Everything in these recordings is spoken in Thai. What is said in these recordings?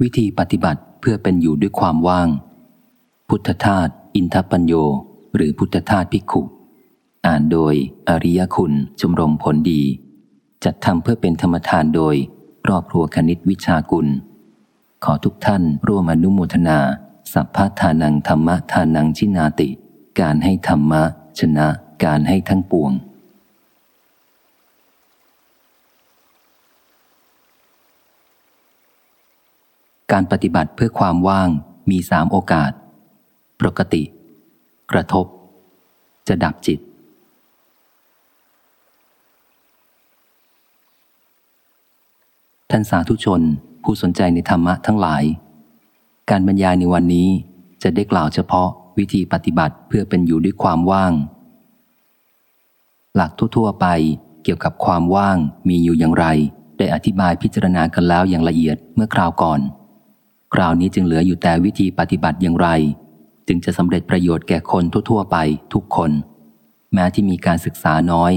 วิธีปฏิบัติเพื่อเป็นอยู่ด้วยความว่าง พุทธทาสอินทปัญโย หรือพุทธทาสภิกขุ อ่านโดยอริยคุณชมรมผลดี จัดทำเพื่อเป็นธรรมทานโดยครอบครัวคณิตวิชากุล ขอทุกท่านร่วมอนุโมทนา สัพพทานังธรรมทานังชินาติ การให้ธรรมะ ชนะการให้ทั้งปวง การปฏิบัติเพื่อความว่างมีสามโอกาส ปกติ กระทบ จะดับจิต ท่านสาธุชนผู้สนใจในธรรมะทั้งหลาย การบรรยายในวันนี้จะได้กล่าวเฉพาะวิธีปฏิบัติเพื่อเป็นอยู่ด้วยความว่าง หลักทั่วๆไปเกี่ยวกับความว่างมีอยู่อย่างไร ได้อธิบายพิจารณากันแล้วอย่างละเอียดเมื่อคราวก่อน คราวนี้จึงเหลืออยู่แต่วิธีปฏิบัติอย่างไร จึงจะสำเร็จประโยชน์แก่คนทั่ว ๆ ไปทุกคน แม้ที่มีการศึกษาน้อย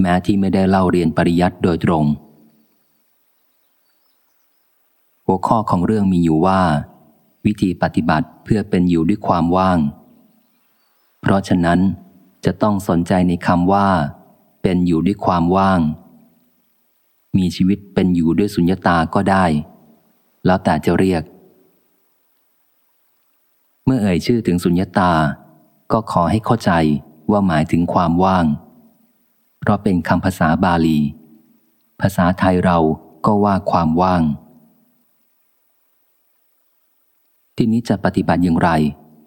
แม้ที่ไม่ได้เล่าเรียนปริยัติโดยตรง หัวข้อของเรื่องมีอยู่ว่า วิธีปฏิบัติเพื่อเป็นอยู่ด้วยความว่าง เพราะฉะนั้นจะต้องสนใจในคำว่า เป็นอยู่ด้วยความว่าง มีชีวิตเป็นอยู่ด้วยสุญญตาก็ได้ แล้วแต่จะเรียก เมื่อเอ่ยชื่อถึงสุญญตา ก็ขอให้เข้าใจว่าหมายถึงความว่าง เพราะเป็นคำภาษาบาลี ภาษาไทยเราก็ว่าความว่าง ที่นี้จะปฏิบัติอย่างไร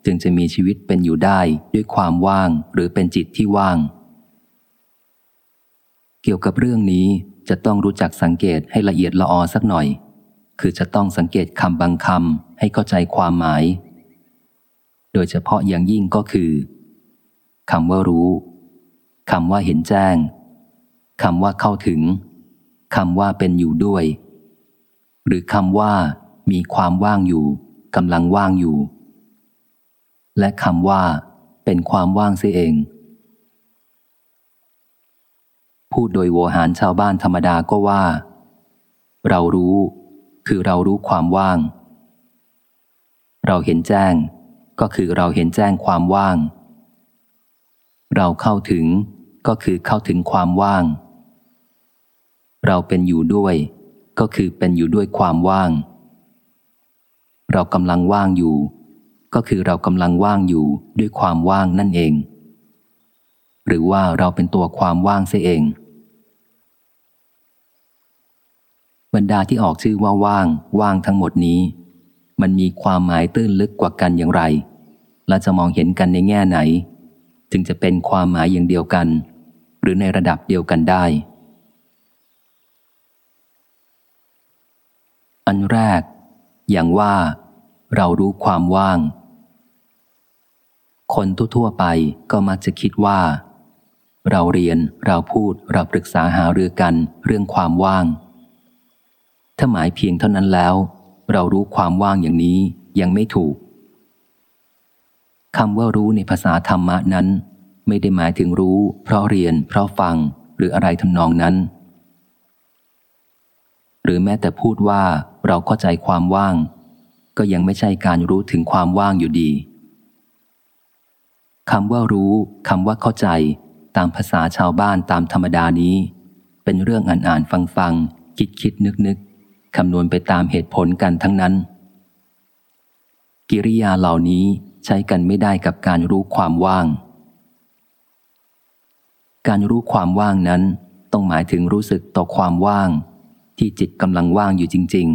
จึงจะมีชีวิตเป็นอยู่ได้ด้วยความว่างหรือเป็นจิตที่ว่าง เกี่ยวกับเรื่องนี้จะต้องรู้จักสังเกตให้ละเอียดละออสักหน่อย คือจะต้องสังเกตคำบางคำให้เข้าใจความหมาย โดยเฉพาะอย่างยิ่งก็คือคำว่ารู้คำว่าเห็นแจ้งคำว่าเข้าถึงคำว่าเป็นอยู่ด้วย หรือคำว่ามีความว่างอยู่กำลังว่างอยู่ และคำว่า เป็นความว่างเสียเอง พูดโดยโวหารชาวบ้านธรรมดาก็ว่า เรารู้ คือเรารู้ความว่าง เราเห็นแจ้ง ก็คือเราเห็นแจ้งความว่าง เราเข้าถึงก็คือเข้าถึงความว่าง เราเป็นอยู่ด้วย ก็คือเป็นอยู่ด้วยความว่าง เรากำลังว่างอยู่ ก็คือเรากำลังว่างอยู่ด้วยความว่างนั่นเอง หรือว่าเราเป็นตัวความว่างเสียเองบรรดาที่ออกชื่อว่าว่าง ว่างทั้งหมดนี้ มันมีความหมายตื้นลึกกว่ากันอย่างไร และจะมองเห็นกันในแง่ไหน จึงจะเป็นความหมายอย่างเดียวกัน หรือในระดับเดียวกันได้ อันแรก อย่างว่า เรารู้ความว่าง คนทั่วๆไปก็มักจะคิดว่า เราเรียนเราพูดเราปรึกษาหารือกันเรื่องความว่าง ถ้าหมายเพียงเท่านั้นแล้ว เรารู้ความว่างอย่างนี้ยังไม่ถูก คำว่ารู้ในภาษาธรรมะนั้น ไม่ได้หมายถึงรู้ เพราะเรียน เพราะฟังหรืออะไรทำนองนั้น หรือแม้แต่พูดว่าเราเข้าใจความว่าง ก็ยังไม่ใช่การรู้ถึงความว่างอยู่ดีคำว่ารู้คำว่าเข้าใจ ตามภาษาชาวบ้านตามธรรมดานี้ เป็นเรื่องอ่านอ่านฟังฟังคิดคิดนึกนึกคำนวณไปตามเหตุผลกันทั้งนั้น กิริยาเหล่านี้ ใช้กันไม่ได้กับการรู้ความว่าง การรู้ความว่างนั้น ต้องหมายถึงรู้สึกต่อความว่าง ที่จิตกำลังว่างอยู่จริง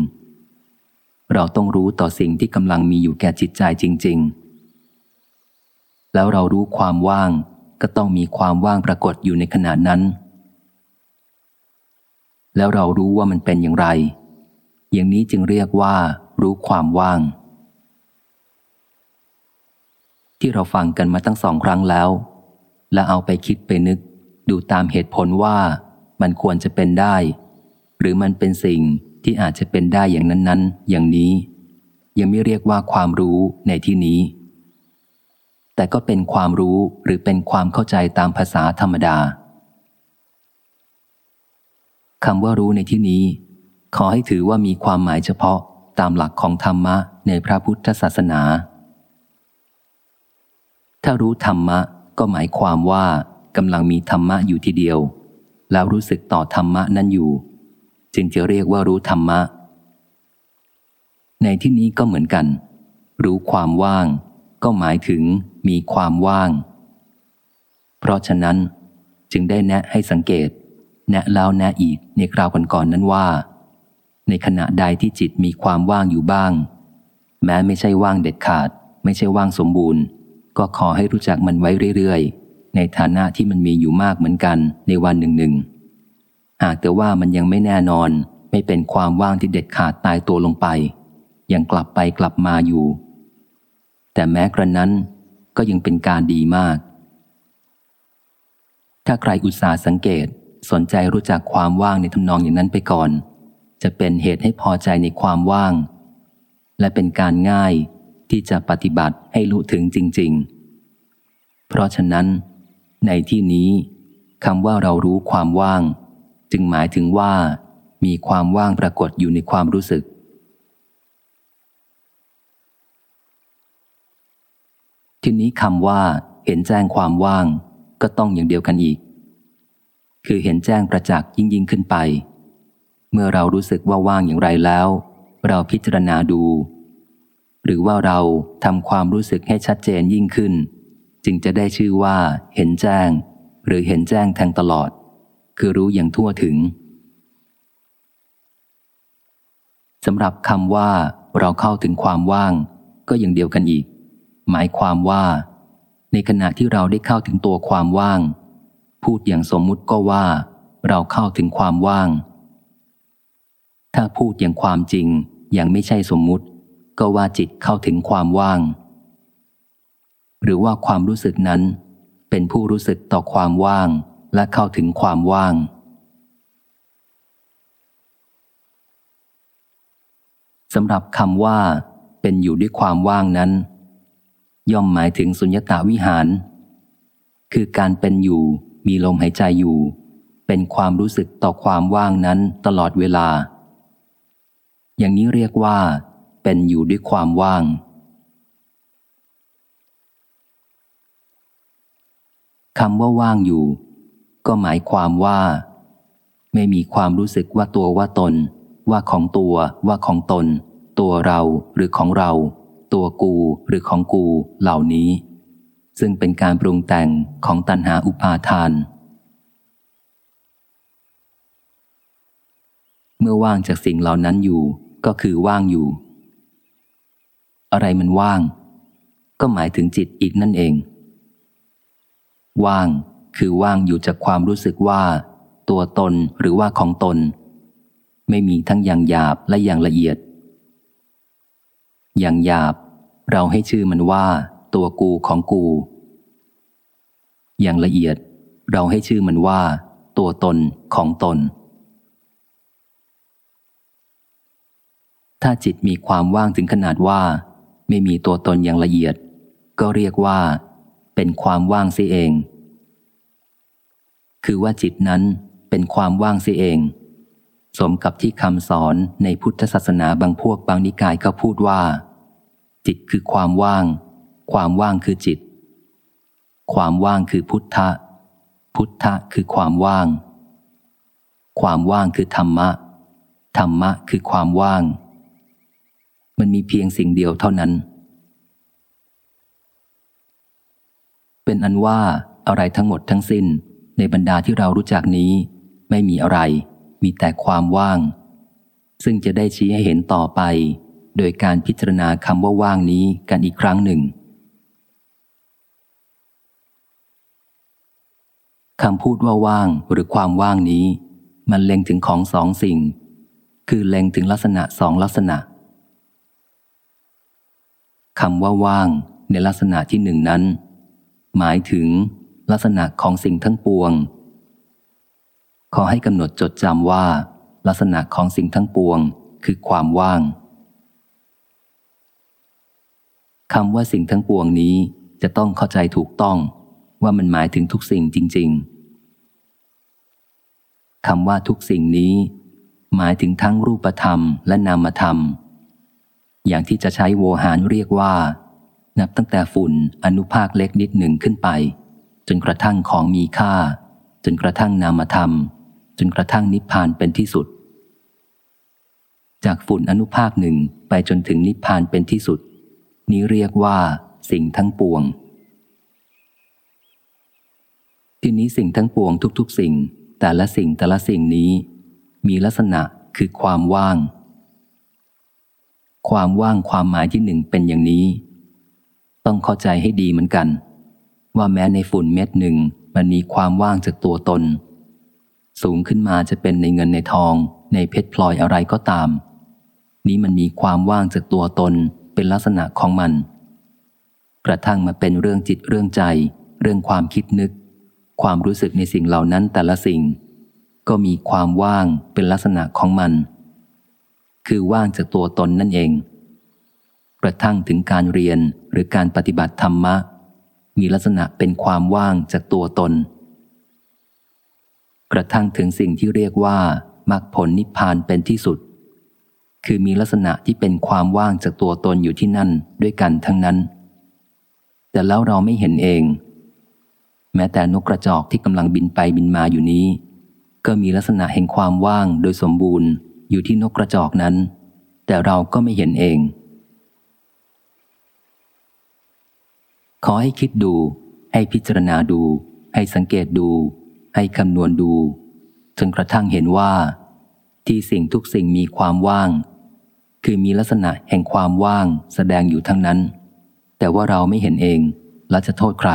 ๆ เราต้องรู้ต่อสิ่งที่กำลังมีอยู่แก่จิตใจจริง ๆ แล้วเรารู้ความว่างก็ต้องมีความว่างปรากฏอยู่ในขณะนั้น แล้วเรารู้ว่ามันเป็นอย่างไร อย่างนี้จึงเรียกว่า รู้ความว่าง ที่เราฟังกันมาตั้งสองครั้งแล้ว และเอาไปคิดไปนึก ดูตามเหตุผลว่ามันควรจะเป็นได้ หรือมันเป็นสิ่งที่อาจจะเป็นได้อย่างนั้น ๆ อย่างนี้ ยังไม่เรียกว่าความรู้ในที่นี้ แต่ก็เป็นความรู้หรือเป็นความเข้าใจตามภาษาธรรมดาคำว่ารู้ในที่นี้ ขอให้ถือว่ามีความหมายเฉพาะตามหลักของธรรมะในพระพุทธศาสนา ถ้ารู้ธรรมะก็หมายความว่ากำลังมีธรรมะอยู่ทีเดียว แล้วรู้สึกต่อธรรมะนั้นอยู่ จึงจะเรียกว่ารู้ธรรมะ ในที่นี้ก็เหมือนกัน รู้ความว่าง ก็หมายถึงมีความว่าง เพราะฉะนั้นจึงได้แนะให้สังเกต แนะแล้วแนะอีกในคราวก่อนๆนนั้นว่า ในขณะใดที่จิตมีความว่างอยู่บ้าง แม้ไม่ใช่ว่างเด็ดขาด ไม่ใช่ว่างสมบูรณ์ ก็ขอให้รู้จักมันไว้เรื่อยๆ ในฐานะที่มันมีอยู่มากเหมือนกันในวันหนึ่งหนึ่งหากแต่ว่ามันยังไม่แน่นอน ไม่เป็นความว่างที่เด็ดขาดตายตัวลงไป ยังกลับไปกลับมาอยู่ แต่แม้กระนั้นก็ยังเป็นการดีมาก ถ้าใครอุตส่าห์สังเกตสนใจรู้จักความว่างในทำนองอย่างนั้นไปก่อน จะเป็นเหตุให้พอใจในความว่าง และเป็นการง่าย ที่จะปฏิบัติให้รู้ถึงจริง ๆ เพราะฉะนั้น ในที่นี้คำว่าเรารู้ความว่าง จึงหมายถึงว่า มีความว่างปรากฏอยู่ในความรู้สึก ทีนี้คำว่า เห็นแจ้งความว่าง ก็ต้องอย่างเดียวกันอีก คือเห็นแจ้งประจักษ์ยิ่งยิ่งขึ้นไป เมื่อเรารู้สึกว่าว่างอย่างไรแล้ว เราพิจารณาดู หรือว่าเราทำความรู้สึกให้ชัดเจนยิ่งขึ้น จึงจะได้ชื่อว่าเห็นแจ้ง หรือเห็นแจ้งแทงตลอด คือรู้อย่างทั่วถึงสำหรับคำว่าเราเข้าถึงความว่าง ก็อย่างเดียวกันอีก หมายความว่า ในขณะที่เราได้เข้าถึงตัวความว่าง พูดอย่างสมมุติก็ว่า เราเข้าถึงความว่าง ถ้าพูดอย่างความจริงอย่างไม่ใช่สมมุติ ก็ว่าจิตเข้าถึงความว่าง หรือว่าความรู้สึกนั้น เป็นผู้รู้สึกต่อความว่างและเข้าถึงความว่าง สำหรับคำว่า เป็นอยู่ด้วยความว่างนั้น ย่อมหมายถึงสุญญตาวิหาร คือการเป็นอยู่มีลมหายใจอยู่ เป็นความรู้สึกต่อความว่างนั้นตลอดเวลา อย่างนี้เรียกว่า เป็นอยู่ด้วยความว่าง คำว่าว่างอยู่ ก็หมายความว่า ไม่มีความรู้สึกว่าตัวว่าตน ว่าของตัว ว่าของตน ตัวเราหรือของเรา ตัวกูหรือของกูเหล่านี้ ซึ่งเป็นการปรุงแต่งของตัณหาอุปาทานเมื่อว่างจากสิ่งเหล่านั้นอยู่ก็คือว่างอยู่ อะไรมันว่าง ก็หมายถึงจิตอีกนั่นเอง ว่างคือว่างอยู่จากความรู้สึกว่า ตัวตนหรือว่าของตน ไม่มีทั้งอย่างหยาบและอย่างละเอียด อย่างหยาบ เราให้ชื่อมันว่า ตัวกูของกู อย่างละเอียด เราให้ชื่อมันว่า ตัวตนของตน ถ้าจิตมีความว่างถึงขนาดว่า ไม่มีตัวตนอย่างละเอียด ก็เรียกว่า เป็นความว่างเสียเอง คือว่าจิตนั้นเป็นความว่างเสียเอง สมกับที่คำสอนในพุทธศาสนาบางพวกบางนิกายก็พูดว่า จิตคือความว่าง ความว่างคือจิต ความว่างคือพุทธะ พุทธะคือความว่าง ความว่างคือธรรมะ ธรรมะคือความว่าง มันมีเพียงสิ่งเดียวเท่านั้น เป็นอันว่าอะไรทั้งหมดทั้งสิ้นในบรรดาที่เรารู้จักนี้ ไม่มีอะไร มีแต่ความว่าง ซึ่งจะได้ชี้ให้เห็นต่อไป โดยการพิจารณาคำว่าว่างนี้กันอีกครั้งหนึ่งคำพูดว่าว่างหรือความว่างนี้ มันเล็งถึงของสองสิ่ง คือเล็งถึงลักษณะสองลักษณะ คำว่าว่างในลักษณะที่หนึ่งนั้น หมายถึงลักษณะของสิ่งทั้งปวง ขอให้กำหนดจดจำว่า ลักษณะของสิ่งทั้งปวง คือความว่างคำว่าสิ่งทั้งปวงนี้จะต้องเข้าใจถูกต้องว่ามันหมายถึงทุกสิ่งจริง ๆคำว่าทุกสิ่งนี้ หมายถึงทั้งรูปธรรมและนามธรรม อย่างที่จะใช้โวหารเรียกว่า นับตั้งแต่ฝุ่นอนุภาคเล็กนิดหนึ่งขึ้นไป จนกระทั่งของมีค่า จนกระทั่งนามธรรม จนกระทั่งนิพพานเป็นที่สุด จากฝุ่นอนุภาคหนึ่งไปจนถึงนิพพานเป็นที่สุด นี้เรียกว่า สิ่งทั้งปวง ทีนี้สิ่งทั้งปวงทุก ๆ สิ่ง แต่ละสิ่งแต่ละสิ่งนี้ มีลักษณะคือความว่าง ความว่างความหมายที่หนึ่งเป็นอย่างนี้ ต้องเข้าใจให้ดีเหมือนกัน ว่าแม้ในฝุ่นเม็ดหนึ่งมันมีความว่างจากตัวตน สูงขึ้นมาจะเป็นในเงินในทอง ในเพชรพลอยอะไรก็ตาม นี้มันมีความว่างจากตัวตนเป็นลักษณะของมัน กระทั่งมาเป็นเรื่องจิตเรื่องใจ เรื่องความคิดนึก ความรู้สึกในสิ่งเหล่านั้นแต่ละสิ่ง ก็มีความว่างเป็นลักษณะของมัน คือว่างจากตัวตนนั่นเอง กระทั่งถึงการเรียนหรือการปฏิบัติธรรมะ มีลักษณะเป็นความว่างจากตัวตน กระทั่งถึงสิ่งที่เรียกว่ามรรคผลนิพพานเป็นที่สุด คือมีลักษณะที่เป็นความว่างจากตัวตนอยู่ที่นั่นด้วยกันทั้งนั้น แต่แล้วเราไม่เห็นเอง แม้แต่นกกระจอกที่กำลังบินไปบินมาอยู่นี้ ก็มีลักษณะแห่งความว่างโดยสมบูรณ์ อยู่ที่นกกระจอกนั้น แต่เราก็ไม่เห็นเอง ขอให้คิดดู ให้พิจารณาดู ให้สังเกตดู ให้คำนวณดู จนกระทั่งเห็นว่า ที่สิ่งทุกสิ่งมีความว่าง คือมีลักษณะแห่งความว่างแสดงอยู่ทั้งนั้น แต่ว่าเราไม่เห็นเองและจะโทษใคร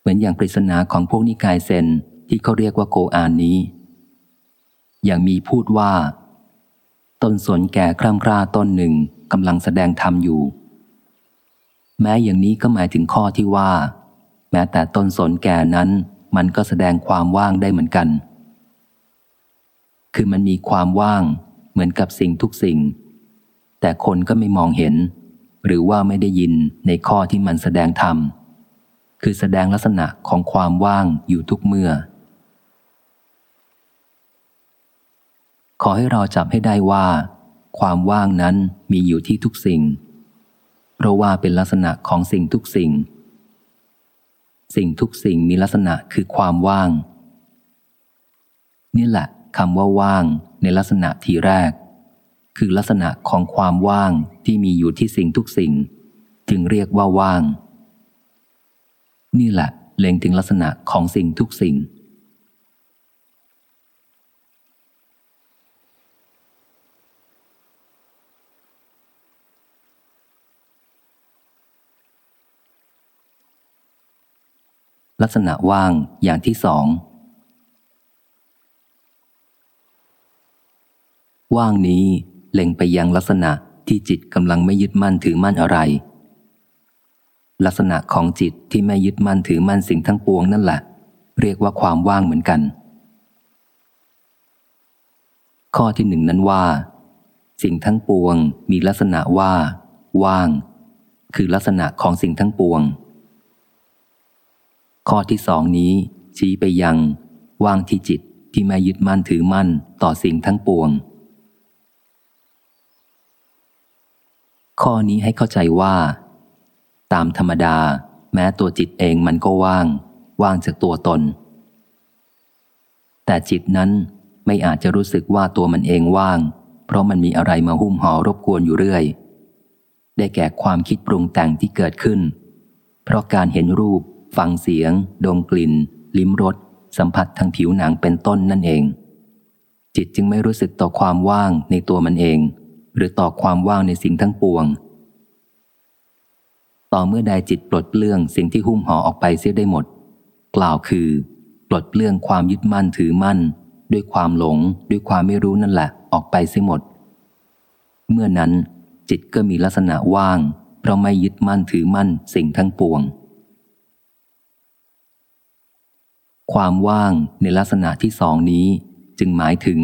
เหมือนอย่างปริศนาของพวกนิกายเซน ที่เขาเรียกว่าโกอานนี้ อย่างมีพูดว่า ต้นสนแก่คร่ำคร่าต้นหนึ่งกำลังแสดงธรรมอยู่ แม้อย่างนี้ก็หมายถึงข้อที่ว่า แม้แต่ต้นสนแก่นั้นมันก็แสดงความว่างได้เหมือนกัน คือมันมีความว่างเหมือนกับสิ่งทุกสิ่ง แต่คนก็ไม่มองเห็น หรือว่าไม่ได้ยินในข้อที่มันแสดงธรรม คือแสดงลักษณะของความว่างอยู่ทุกเมื่อ ขอให้เราจับให้ได้ว่า ความว่างนั้นมีอยู่ที่ทุกสิ่ง เพราะว่าเป็นลักษณะของสิ่งทุกสิ่ง สิ่งทุกสิ่งมีลักษณะคือความว่าง นี่แหละคำว่าว่างในลักษณะทีแรก คือลักษณะของความว่างที่มีอยู่ที่สิ่งทุกสิ่ง จึงเรียกว่าว่าง นี่แหละเล็งถึงลักษณะของสิ่งทุกสิ่ง ลักษณะว่างอย่างที่สอง ว่างนี้เล็งไปยังลักษณะที่จิตกำลังไม่ยึดมั่นถือมั่นอะไร ลักษณะของจิตที่ไม่ยึดมั่นถือมั่นสิ่งทั้งปวงนั่นแหละ เรียกว่าความว่างเหมือนกัน ข้อที่หนึ่งนั้นว่า สิ่งทั้งปวงมีลักษณะว่า ว่าง คือลักษณะของสิ่งทั้งปวง ข้อที่สองนี้ ชี้ไปยัง ว่างที่จิตที่ไม่ยึดมั่นถือมั่นต่อสิ่งทั้งปวง ข้อนี้ให้เข้าใจว่า ตามธรรมดา แม้ตัวจิตเองมันก็ว่าง ว่างจากตัวตน แต่จิตนั้นไม่อาจจะรู้สึกว่าตัวมันเองว่าง เพราะมันมีอะไรมาหุ้มห่อรบกวนอยู่เรื่อย ได้แก่ความคิดปรุงแต่งที่เกิดขึ้น เพราะการเห็นรูป ฟังเสียง ดมกลิ่น ลิ้มรส สัมผัสทางผิวหนังเป็นต้นนั่นเอง จิตจึงไม่รู้สึกต่อความว่างในตัวมันเอง หรือต่อความว่างในสิ่งทั้งปวง ต่อเมื่อใดจิตปลดเปลื้องสิ่งที่หุ้มห่อออกไปเสียได้หมด กล่าวคือ ปลดเปลื้องความยึดมั่นถือมั่น ด้วยความหลง ด้วยความไม่รู้นั่นแหละ ออกไปเสียหมด เมื่อนั้นจิตก็มีลักษณะว่าง เพราะไม่ยึดมั่นถือมั่นสิ่งทั้งปวง ความว่างในลักษณะที่สองนี้ จึงหมายถึง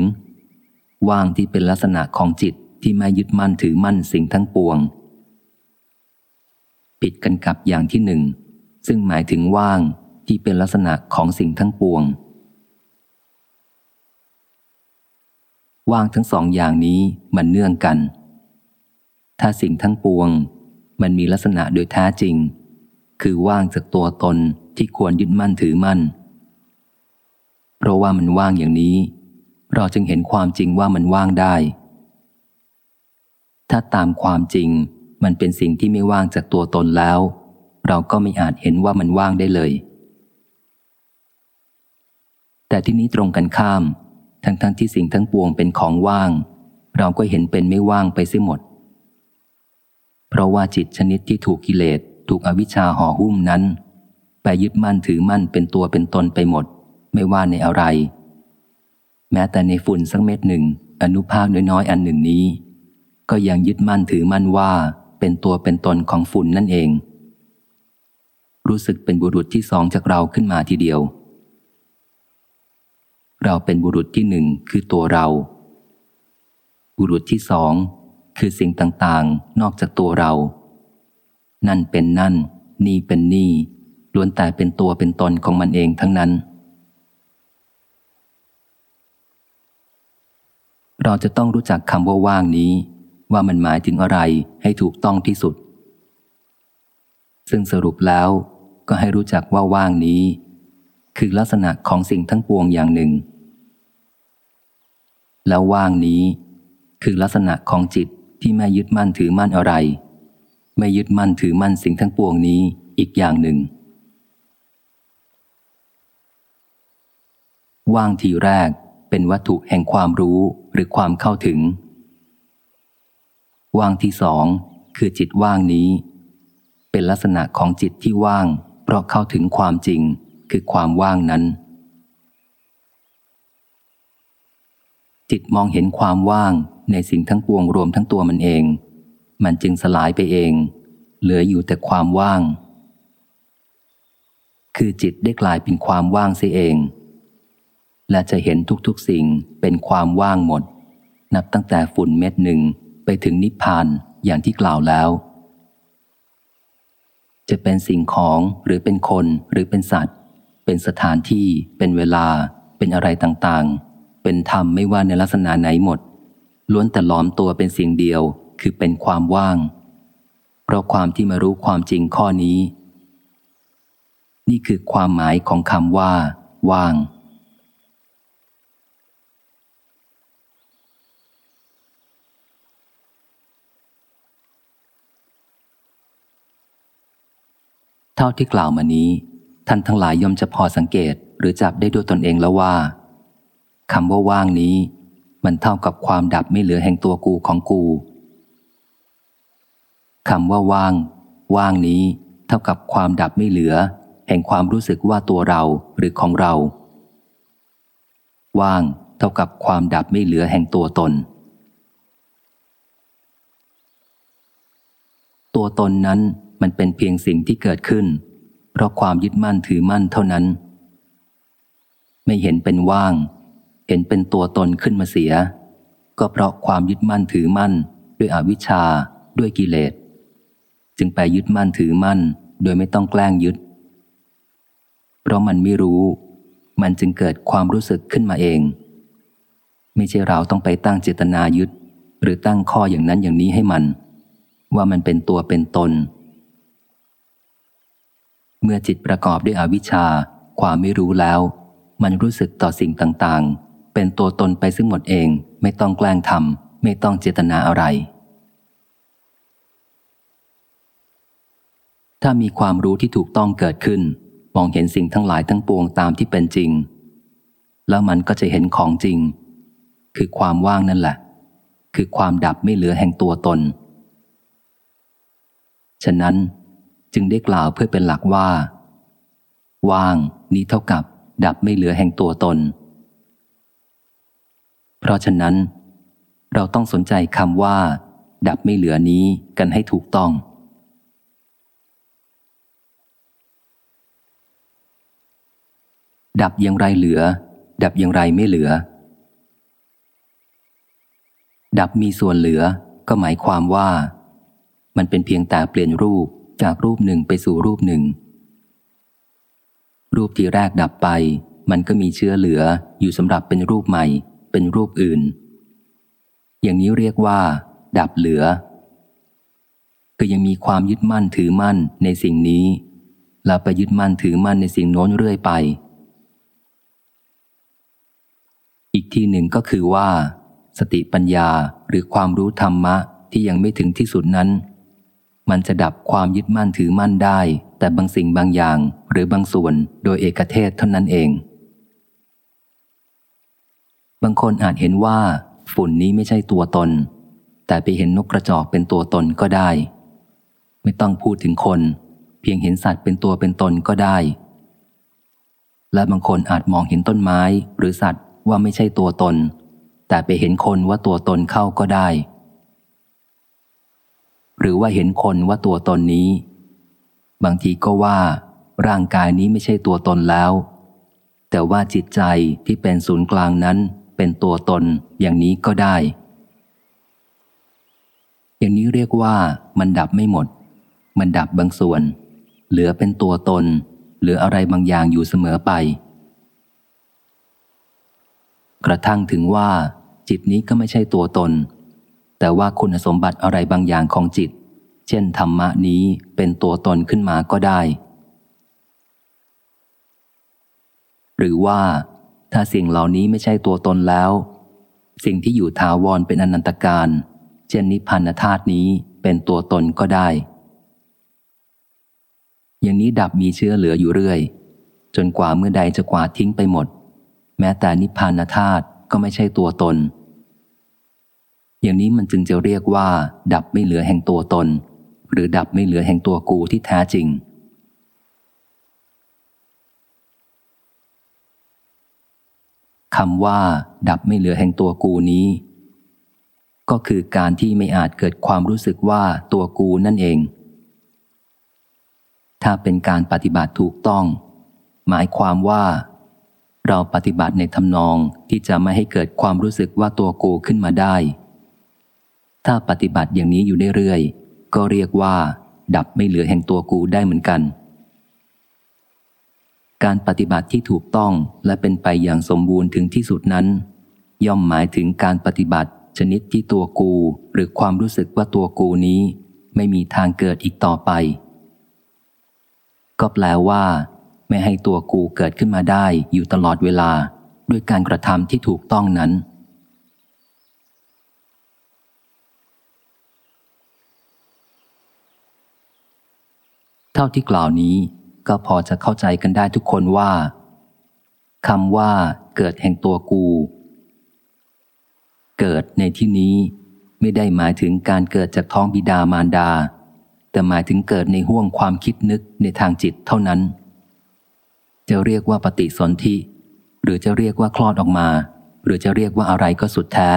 ว่างที่เป็นลักษณะของจิตที่ไม่ยึดมั่นถือมั่นสิ่งทั้งปวง ปิดกันกับอย่างที่หนึ่ง ซึ่งหมายถึงว่างที่เป็นลักษณะของสิ่งทั้งปวง ว่างทั้งสองอย่างนี้มันเนื่องกัน ถ้าสิ่งทั้งปวง มันมีลักษณะโดยแท้จริง คือว่างจากตัวตนที่ควรยึดมั่นถือมั่น เพราะว่ามันว่างอย่างนี้ เราจึงเห็นความจริงว่ามันว่างได้ ถ้าตามความจริง มันเป็นสิ่งที่ไม่ว่างจากตัวตนแล้ว เราก็ไม่อาจเห็นว่ามันว่างได้เลย แต่ที่นี้ตรงกันข้าม ทั้งๆทที่สิ่งทั้งปวงเป็นของว่าง เราก็เห็นเป็นไม่ว่างไปเสียหมด เพราะว่าจิตชนิดที่ถูกกิเลสถูกอวิชชาห่อหุ้มนั้น ไปยึดมั่นถือมั่นเป็นตัวเป็นตนไปหมด ไม่ว่าในอะไร แม้แต่ในฝุ่นสักเม็ดหนึ่ง อนุภาคน้อยๆ อันหนึ่งนี้ ก็ยังยึดมั่นถือมั่นว่าเป็นตัวเป็นตนของฝุ่นนั่นเอง รู้สึกเป็นบุรุษที่สองจากเราขึ้นมาทีเดียว เราเป็นบุรุษที่หนึ่งคือตัวเรา บุรุษที่สองคือสิ่งต่างๆ นอกจากตัวเรา นั่นเป็นนั่น นี่เป็นนี่ล้วนแต่เป็นตัวเป็นตนของมันเองทั้งนั้น เราจะต้องรู้จักคำว่าว่างนี้ ว่ามันหมายถึงอะไรให้ถูกต้องที่สุด ซึ่งสรุปแล้วก็ให้รู้จักว่าว่างนี้ คือลักษณะของสิ่งทั้งปวงอย่างหนึ่ง แล้วว่างนี้ คือลักษณะของจิตที่ไม่ยึดมั่นถือมั่นอะไร ไม่ยึดมั่นถือมั่นสิ่งทั้งปวงนี้อีกอย่างหนึ่ง ว่างทีแรกเป็นวัตถุแห่งความรู้หรือความเข้าถึง ว่างที่สองคือจิตว่างนี้ เป็นลักษณะของจิตที่ว่าง เพราะเข้าถึงความจริงคือความว่างนั้น จิตมองเห็นความว่างในสิ่งทั้งปวงรวมทั้งตัวมันเอง มันจึงสลายไปเอง เหลืออยู่แต่ความว่าง คือจิตได้กลายเป็นความว่างเสียเอง และจะเห็นทุกๆสิ่งเป็นความว่างหมด นับตั้งแต่ฝุ่นเม็ดหนึ่งไปถึงนิพพานอย่างที่กล่าวแล้ว จะเป็นสิ่งของหรือเป็นคนหรือเป็นสัตว์ เป็นสถานที่ เป็นเวลา เป็นอะไรต่างๆ เป็นธรรมไม่ว่าในลักษณะไหนหมด ล้วนแต่ล้อมตัวเป็นสิ่งเดียวคือเป็นความว่าง เพราะความที่มารู้ความจริงข้อนี้ นี่คือความหมายของคำว่า ว่าง เท่าที่กล่าวมานี้ ท่านทั้งหลายย่อมจะพอสังเกตหรือจับได้ด้วยตนเองแล้วว่าคำว่าว่างนี้ มันเท่ากับความดับไม่เหลือแห่งตัวกูของกูคำว่าว่าง ว่างนี้ เท่ากับความดับไม่เหลือ แห่งความรู้สึกว่าตัวเราหรือของเรา ว่าง เท่ากับความดับไม่เหลือแห่งตัวตน ตัวตนนั้น มันเป็นเพียงสิ่งที่เกิดขึ้น เพราะความยึดมั่นถือมั่นเท่านั้น ไม่เห็นเป็นว่าง เห็นเป็นตัวตนขึ้นมาเสีย ก็เพราะความยึดมั่นถือมั่น ด้วยอวิชชา ด้วยกิเลส จึงไปยึดมั่นถือมั่น โดยไม่ต้องแกล้งยึด เพราะมันไม่รู้ มันจึงเกิดความรู้สึกขึ้นมาเอง ไม่ใช่เราต้องไปตั้งเจตนายึด หรือตั้งข้ออย่างนั้นอย่างนี้ให้มันว่ามันเป็นตัวเป็นตน เมื่อจิตประกอบด้วยอวิชชา ความไม่รู้แล้ว มันรู้สึกต่อสิ่งต่างๆ เป็นตัวตนไปซึ่งหมดเอง ไม่ต้องแกล้งทำไม่ต้องเจตนาอะไร ถ้ามีความรู้ที่ถูกต้องเกิดขึ้น มองเห็นสิ่งทั้งหลายทั้งปวงตามที่เป็นจริง แล้วมันก็จะเห็นของจริง คือความว่างนั่นแหละ คือความดับไม่เหลือแห่งตัวตน ฉะนั้น จึงได้กล่าวเพื่อเป็นหลักว่า ว่างนี้เท่ากับ ดับไม่เหลือแห่งตัวตน เพราะฉะนั้น เราต้องสนใจคำว่า ดับไม่เหลือนี้กันให้ถูกต้อง ดับอย่างไรเหลือ ดับอย่างไรไม่เหลือ ดับมีส่วนเหลือก็หมายความว่า มันเป็นเพียงแต่เปลี่ยนรูป จากรูปหนึ่งไปสู่รูปหนึ่ง รูปที่แรกดับไป มันก็มีเชื้อเหลืออยู่สำหรับเป็นรูปใหม่ เป็นรูปอื่น อย่างนี้เรียกว่า ดับเหลือ คือยังมีความยึดมั่นถือมั่นในสิ่งนี้ แล้วไปยึดมั่นถือมั่นในสิ่งโน้นเรื่อยไป อีกทีหนึ่งก็คือว่า สติปัญญาหรือความรู้ธรรมะที่ยังไม่ถึงที่สุดนั้น มันจะดับความยึดมั่นถือมั่นได้ แต่บางสิ่งบางอย่างหรือบางส่วนโดยเอกเทศเท่านั้นเอง บางคนอาจเห็นว่า ฝุ่นนี้ไม่ใช่ตัวตน แต่ไปเห็นนกกระจอกเป็นตัวตนก็ได้ ไม่ต้องพูดถึงคน เพียงเห็นสัตว์เป็นตัวเป็นตนก็ได้ และบางคนอาจมองเห็นต้นไม้หรือสัตว์ว่าไม่ใช่ตัวตน แต่ไปเห็นคนว่าตัวตนเข้าก็ได้ หรือว่าเห็นคนว่าตัวตนนี้ บางทีก็ว่า ร่างกายนี้ไม่ใช่ตัวตนแล้ว แต่ว่าจิตใจที่เป็นศูนย์กลางนั้นเป็นตัวตนอย่างนี้ก็ได้ อย่างนี้เรียกว่ามันดับไม่หมด มันดับบางส่วน เหลือเป็นตัวตน เหลืออะไรบางอย่างอยู่เสมอไป กระทั่งถึงว่า จิตนี้ก็ไม่ใช่ตัวตน แต่ว่าคุณสมบัติอะไรบางอย่างของจิต เช่นธรรมะนี้เป็นตัวตนขึ้นมาก็ได้ หรือว่า ถ้าสิ่งเหล่านี้ไม่ใช่ตัวตนแล้ว สิ่งที่อยู่ถาวรเป็นอนันตการ เช่นนิพพานธาตุนี้เป็นตัวตนก็ได้ อย่างนี้ดับมีเชื้อเหลืออยู่เรื่อย จนกว่าเมื่อใดจะกวาดทิ้งไปหมด แม้แต่นิพพานธาตุก็ไม่ใช่ตัวตน อย่างนี้มันจึงจะเรียกว่า ดับไม่เหลือแห่งตัวตน หรือดับไม่เหลือแห่งตัวกูที่แท้จริง คำว่า ดับไม่เหลือแห่งตัวกูนี้ ก็คือการที่ไม่อาจเกิดความรู้สึกว่าตัวกูนั่นเอง ถ้าเป็นการปฏิบัติถูกต้อง หมายความว่า เราปฏิบัติในทำนองที่จะไม่ให้เกิดความรู้สึกว่าตัวกูขึ้นมาได้ ถ้าปฏิบัติอย่างนี้อยู่เรื่อยๆก็เรียกว่า ดับไม่เหลือแห่งตัวกูได้เหมือนกัน การปฏิบัติที่ถูกต้องและเป็นไปอย่างสมบูรณ์ถึงที่สุดนั้น ย่อมหมายถึงการปฏิบัติ ชนิดที่ตัวกูหรือความรู้สึกว่าตัวกูนี้ ไม่มีทางเกิดอีกต่อไป ก็แปลว่า ไม่ให้ตัวกูเกิดขึ้นมาได้อยู่ตลอดเวลา ด้วยการกระทำที่ถูกต้องนั้น ท่าที่กล่าวนี้ก็พอจะเข้าใจกันได้ทุกคนว่าคำว่าเกิดแห่งตัวกู เกิดในที่นี้ไม่ได้หมายถึงการเกิดจากท้องบิดามารดา แต่หมายถึงเกิดในห่วงความคิดนึกในทางจิตเท่านั้น จะเรียกว่าปฏิสนธิ หรือจะเรียกว่าคลอดออกมา หรือจะเรียกว่าอะไรก็สุดแท้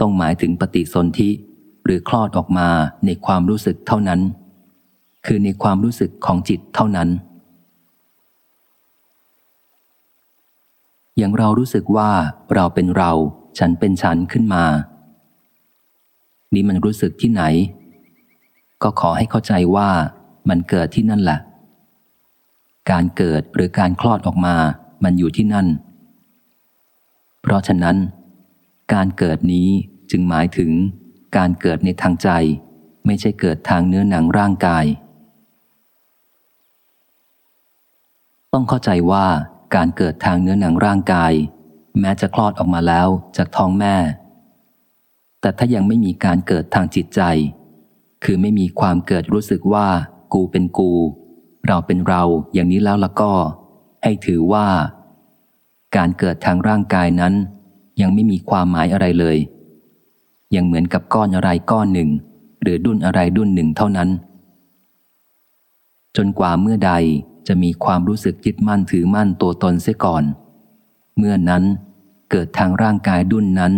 ต้องหมายถึงปฏิสนธิ หรือคลอดออกมาในความรู้สึกเท่านั้น คือในความรู้สึกของจิตเท่านั้น อย่างเรารู้สึกว่าเราเป็นเรา ฉันเป็นฉันขึ้นมา นี่มันรู้สึกที่ไหน ก็ขอให้เข้าใจว่ามันเกิดที่นั่นแหละ การเกิดหรือการคลอดออกมา มันอยู่ที่นั่น เพราะฉะนั้น การเกิดนี้จึงหมายถึงการเกิดในทางใจ ไม่ใช่เกิดทางเนื้อหนังร่างกาย ต้องเข้าใจว่าการเกิดทางเนื้อหนังร่างกาย แม้จะคลอดออกมาแล้วจากท้องแม่ แต่ถ้ายังไม่มีการเกิดทางจิตใจ คือไม่มีความเกิดรู้สึกว่า กูเป็นกู เราเป็นเราอย่างนี้แล้วละก็ ให้ถือว่า การเกิดทางร่างกายนั้น ยังไม่มีความหมายอะไรเลย ยังเหมือนกับก้อนอะไรก้อนหนึ่ง หรือดุนอะไรดุนหนึ่งเท่านั้น จนกว่าเมื่อใด จะมีความรู้สึกยึดมั่นถือมั่นตัวตนเสียก่อน เมื่อนั้นเกิดทางร่างกายดุนนั้น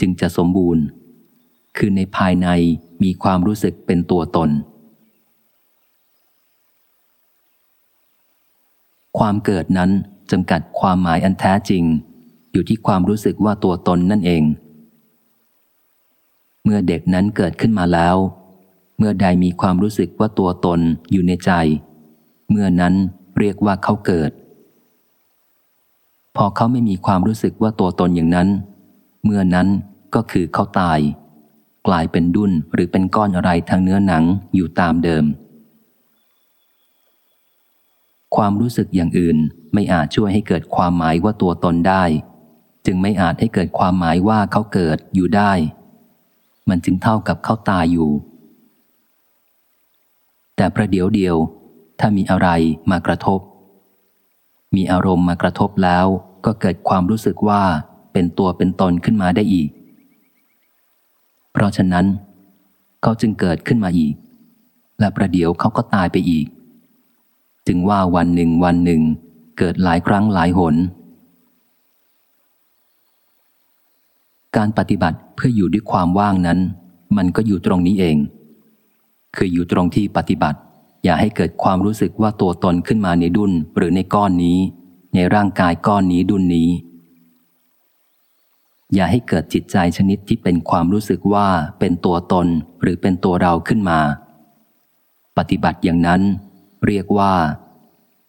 จึงจะสมบูรณ์ คือในภายในมีความรู้สึกเป็นตัวตน ความเกิดนั้นจำกัดความหมายอันแท้จริง อยู่ที่ความรู้สึกว่าตัวตนนั่นเอง เมื่อเด็กนั้นเกิดขึ้นมาแล้ว เมื่อใดมีความรู้สึกว่าตัวตนอยู่ในใจ เมื่อนั้น เรียกว่าเขาเกิด พอเขาไม่มีความรู้สึกว่าตัวตนอย่างนั้น เมื่อนั้นก็คือเขาตาย กลายเป็นดุนหรือเป็นก้อนอะไรทางเนื้อหนังอยู่ตามเดิม ความรู้สึกอย่างอื่นไม่อาจช่วยให้เกิดความหมายว่าตัวตนได้ จึงไม่อาจให้เกิดความหมายว่าเขาเกิดอยู่ได้ มันจึงเท่ากับเขาตายอยู่ แต่ประเดี๋ยวเดียว ถ้ามีอะไรมากระทบ มีอารมณ์มากระทบแล้ว ก็เกิดความรู้สึกว่าเป็นตัวเป็นตนขึ้นมาได้อีก เพราะฉะนั้น เขาจึงเกิดขึ้นมาอีก และประเดี๋ยวเขาก็ตายไปอีก จึงว่าวันหนึ่งวันหนึ่ง เกิดหลายครั้งหลายหน การปฏิบัติเพื่ออยู่ด้วยความว่างนั้น มันก็อยู่ตรงนี้เอง คืออยู่ตรงที่ปฏิบัติ อย่าให้เกิดความรู้สึกว่าตัวตนขึ้นมาในดุนหรือในก้อนนี้ ในร่างกายก้อนนี้ดุนนี้ อย่าให้เกิดจิตใจชนิดที่เป็นความรู้สึกว่าเป็นตัวตนหรือเป็นตัวเราขึ้นมา ปฏิบัติอย่างนั้น เรียกว่า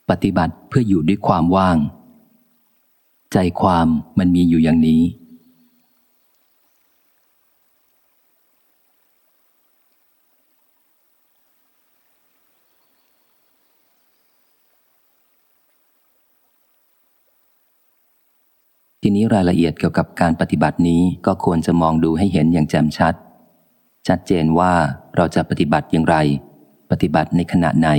ปฏิบัติเพื่ออยู่ด้วยความว่าง ใจความมันมีอยู่อย่างนี้ ทีนี้รายละเอียดเกี่ยวกับการปฏิบัตินี้ก็ควรจะมองดูให้เห็นอย่างแจ่มชัด ชัดเจนว่าเราจะปฏิบัติอย่างไร ปฏิบัติในขณะไหน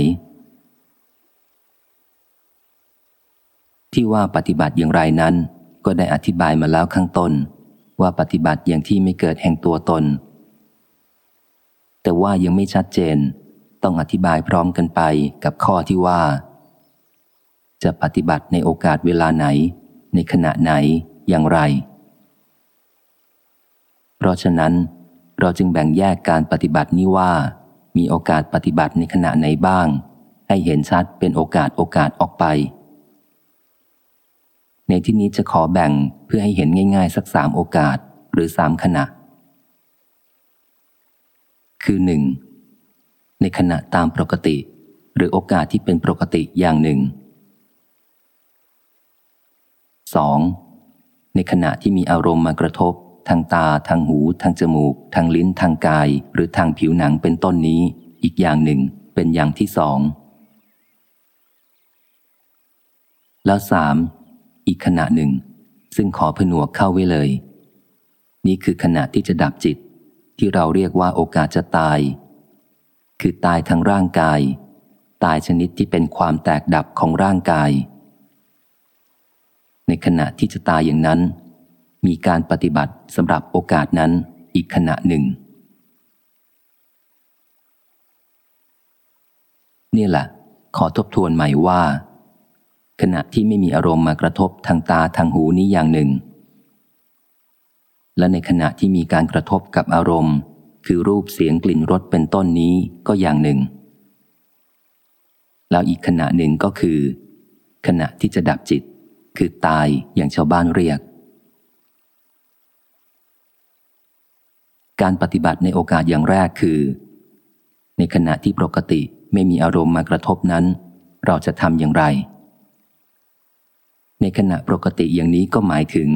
ที่ว่าปฏิบัติอย่างไรนั้น ก็ได้อธิบายมาแล้วข้างต้น ว่าปฏิบัติอย่างที่ไม่เกิดแห่งตัวตน แต่ว่ายังไม่ชัดเจน ต้องอธิบายพร้อมกันไปกับข้อที่ว่า จะปฏิบัติในโอกาสเวลาไหน ในขณะไหนอย่างไร เพราะฉะนั้น เราจึงแบ่งแยกการปฏิบัตินี้ว่า มีโอกาสปฏิบัติในขณะไหนบ้าง ให้เห็นชัดเป็นโอกาสโอกาสออกไป ในที่นี้จะขอแบ่งเพื่อให้เห็นง่าย ๆ สักสามโอกาสหรือสามขณะ คือหนึ่งในขณะตามปกติ หรือโอกาสที่เป็นปกติอย่างหนึ่ง 2. ในขณะที่มีอารมณ์มากระทบ ทางตา ทางหู ทางจมูก ทางลิ้น ทางกาย หรือทางผิวหนังเป็นต้นนี้ อีกอย่างหนึ่งเป็นอย่างที่สอง แล้วสามอีกขณะหนึ่ง ซึ่งขอผนวกเข้าไว้เลย นี่คือขณะที่จะดับจิต ที่เราเรียกว่าโอกาสจะตาย คือตายทางร่างกาย ตายชนิดที่เป็นความแตกดับของร่างกาย ในขณะที่จะตายอย่างนั้น มีการปฏิบัติสำหรับโอกาสนั้นอีกขณะหนึ่ง นี่แหละ ขอทบทวนใหม่ว่า ขณะที่ไม่มีอารมณ์มากระทบทางตาทางหูนี้อย่างหนึ่ง และในขณะที่มีการกระทบกับอารมณ์ คือรูปเสียงกลิ่นรสเป็นต้นนี้ก็อย่างหนึ่ง แล้วอีกขณะหนึ่งก็คือ ขณะที่จะดับจิต คือตายอย่างชาวบ้านเรียก การปฏิบัติในโอกาสอย่างแรกคือ ในขณะที่ปกติไม่มีอารมณ์มากระทบนั้น เราจะทำอย่างไร ในขณะปกติอย่างนี้ก็หมายถึง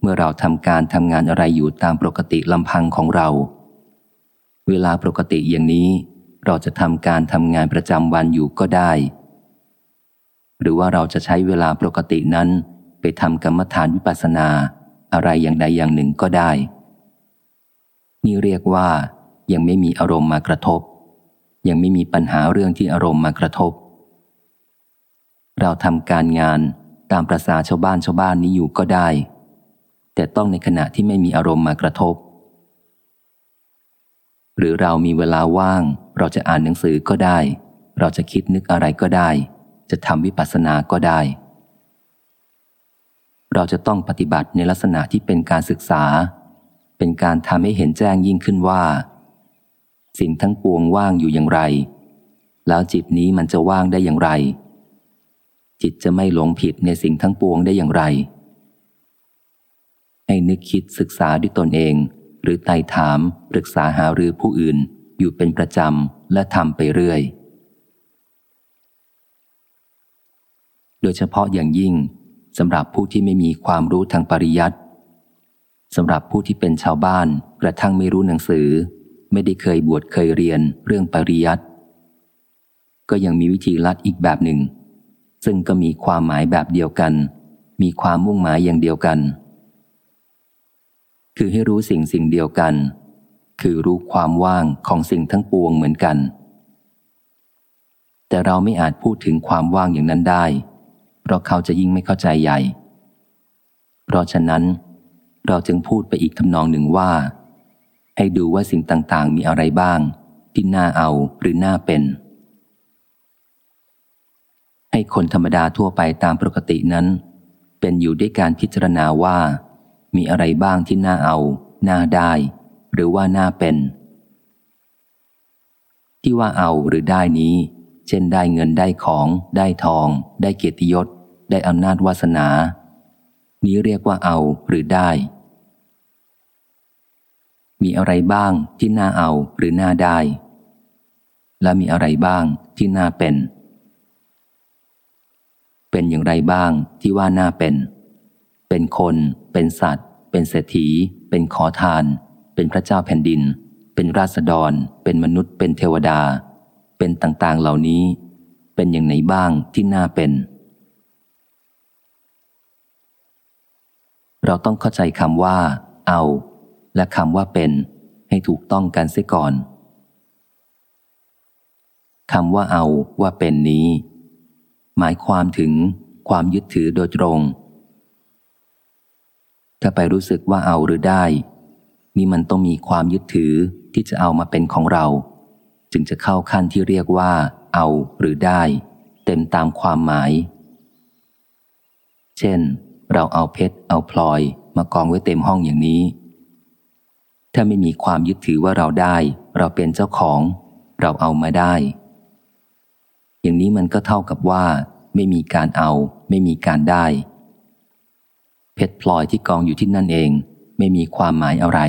เมื่อเราทำการทำงานอะไรอยู่ตามปกติลำพังของเรา เวลาปกติอย่างนี้ เราจะทำการทำงานประจำวันอยู่ก็ได้ หรือว่าเราจะใช้เวลาปกตินั้น ไปทำกรรมฐานวิปัสสนา อะไรอย่างใดอย่างหนึ่งก็ได้ นี่เรียกว่า ยังไม่มีอารมณ์มากระทบ ยังไม่มีปัญหาเรื่องที่อารมณ์มากระทบ เราทำการงานตามประษาชาวบ้านชาวบ้านนี้อยู่ก็ได้ แต่ต้องในขณะที่ไม่มีอารมณ์มากระทบ หรือเรามีเวลาว่าง เราจะอ่านหนังสือก็ได้ เราจะคิดนึกอะไรก็ได้ จะทำวิปัสสนาก็ได้ เราจะต้องปฏิบัติในลักษณะที่เป็นการศึกษา เป็นการทำให้เห็นแจ้งยิ่งขึ้นว่า สิ่งทั้งปวงว่างอยู่อย่างไร แล้วจิตนี้มันจะว่างได้อย่างไร จิตจะไม่หลงผิดในสิ่งทั้งปวงได้อย่างไร ให้นึกคิดศึกษาด้วยตนเอง หรือไต่ถามปรึกษาหารือผู้อื่นอยู่เป็นประจำและทำไปเรื่อย โดยเฉพาะอย่างยิ่งสำหรับผู้ที่ไม่มีความรู้ทางปริยัติสำหรับผู้ที่เป็นชาวบ้านกระทั่งไม่รู้หนังสือ ไม่ได้เคยบวชเคยเรียนเรื่องปริยัติก็ยังมีวิธีลัดอีกแบบหนึ่ง ซึ่งก็มีความหมายแบบเดียวกัน มีความมุ่งหมายอย่างเดียวกัน คือให้รู้สิ่งสิ่งเดียวกัน คือรู้ความว่างของสิ่งทั้งปวงเหมือนกัน แต่เราไม่อาจพูดถึงความว่างอย่างนั้นได้ เพราะเขาจะยิ่งไม่เข้าใจใหญ่ เพราะฉะนั้น เราจึงพูดไปอีกทำนองหนึ่งว่า ให้ดูว่าสิ่งต่างๆ มีอะไรบ้าง ที่น่าเอาหรือน่าเป็น ให้คนธรรมดาทั่วไปตามปกตินั้น เป็นอยู่ด้วยการพิจารณาว่า มีอะไรบ้างที่น่าเอา น่าได้ หรือว่าน่าเป็น ที่ว่าเอาหรือได้นี้เช่นได้เงินได้ของ ได้ทอง ได้เกียรติยศ ได้อำนาจวาสนา นี้เรียกว่าเอาหรือได้ มีอะไรบ้างที่น่าเอาหรือน่าได้ และมีอะไรบ้างที่น่าเป็น เป็นอย่างไรบ้างที่ว่าน่าเป็น เป็นคน เป็นสัตว์ เป็นเศรษฐี เป็นขอทาน เป็นพระเจ้าแผ่นดิน เป็นราษฎร เป็นมนุษย์ เป็นเทวดา เป็นต่างๆเหล่านี้ เป็นอย่างไหนบ้างที่น่าเป็น เราต้องเข้าใจคำว่า เอา และคำว่าเป็น ให้ถูกต้องกันเสียก่อนคำว่าเอาว่าเป็นนี้ หมายความถึงความยึดถือโดยตรง ถ้าไปรู้สึกว่าเอาหรือได้ นี่มันต้องมีความยึดถือที่จะเอามาเป็นของเรา จึงจะเข้าขั้นที่เรียกว่า เอาหรือได้ เต็มตามความหมาย เช่น เราเอาเพชรเอาพลอยมากองไว้เต็มห้องอย่างนี้ ถ้าไม่มีความยึดถือว่าเราได้ เราเป็นเจ้าของ เราเอามาได้ อย่างนี้มันก็เท่ากับว่า ไม่มีการเอา ไม่มีการได้ เพชรพลอยที่กองอยู่ที่นั่นเอง ไม่มีความหมายอะไร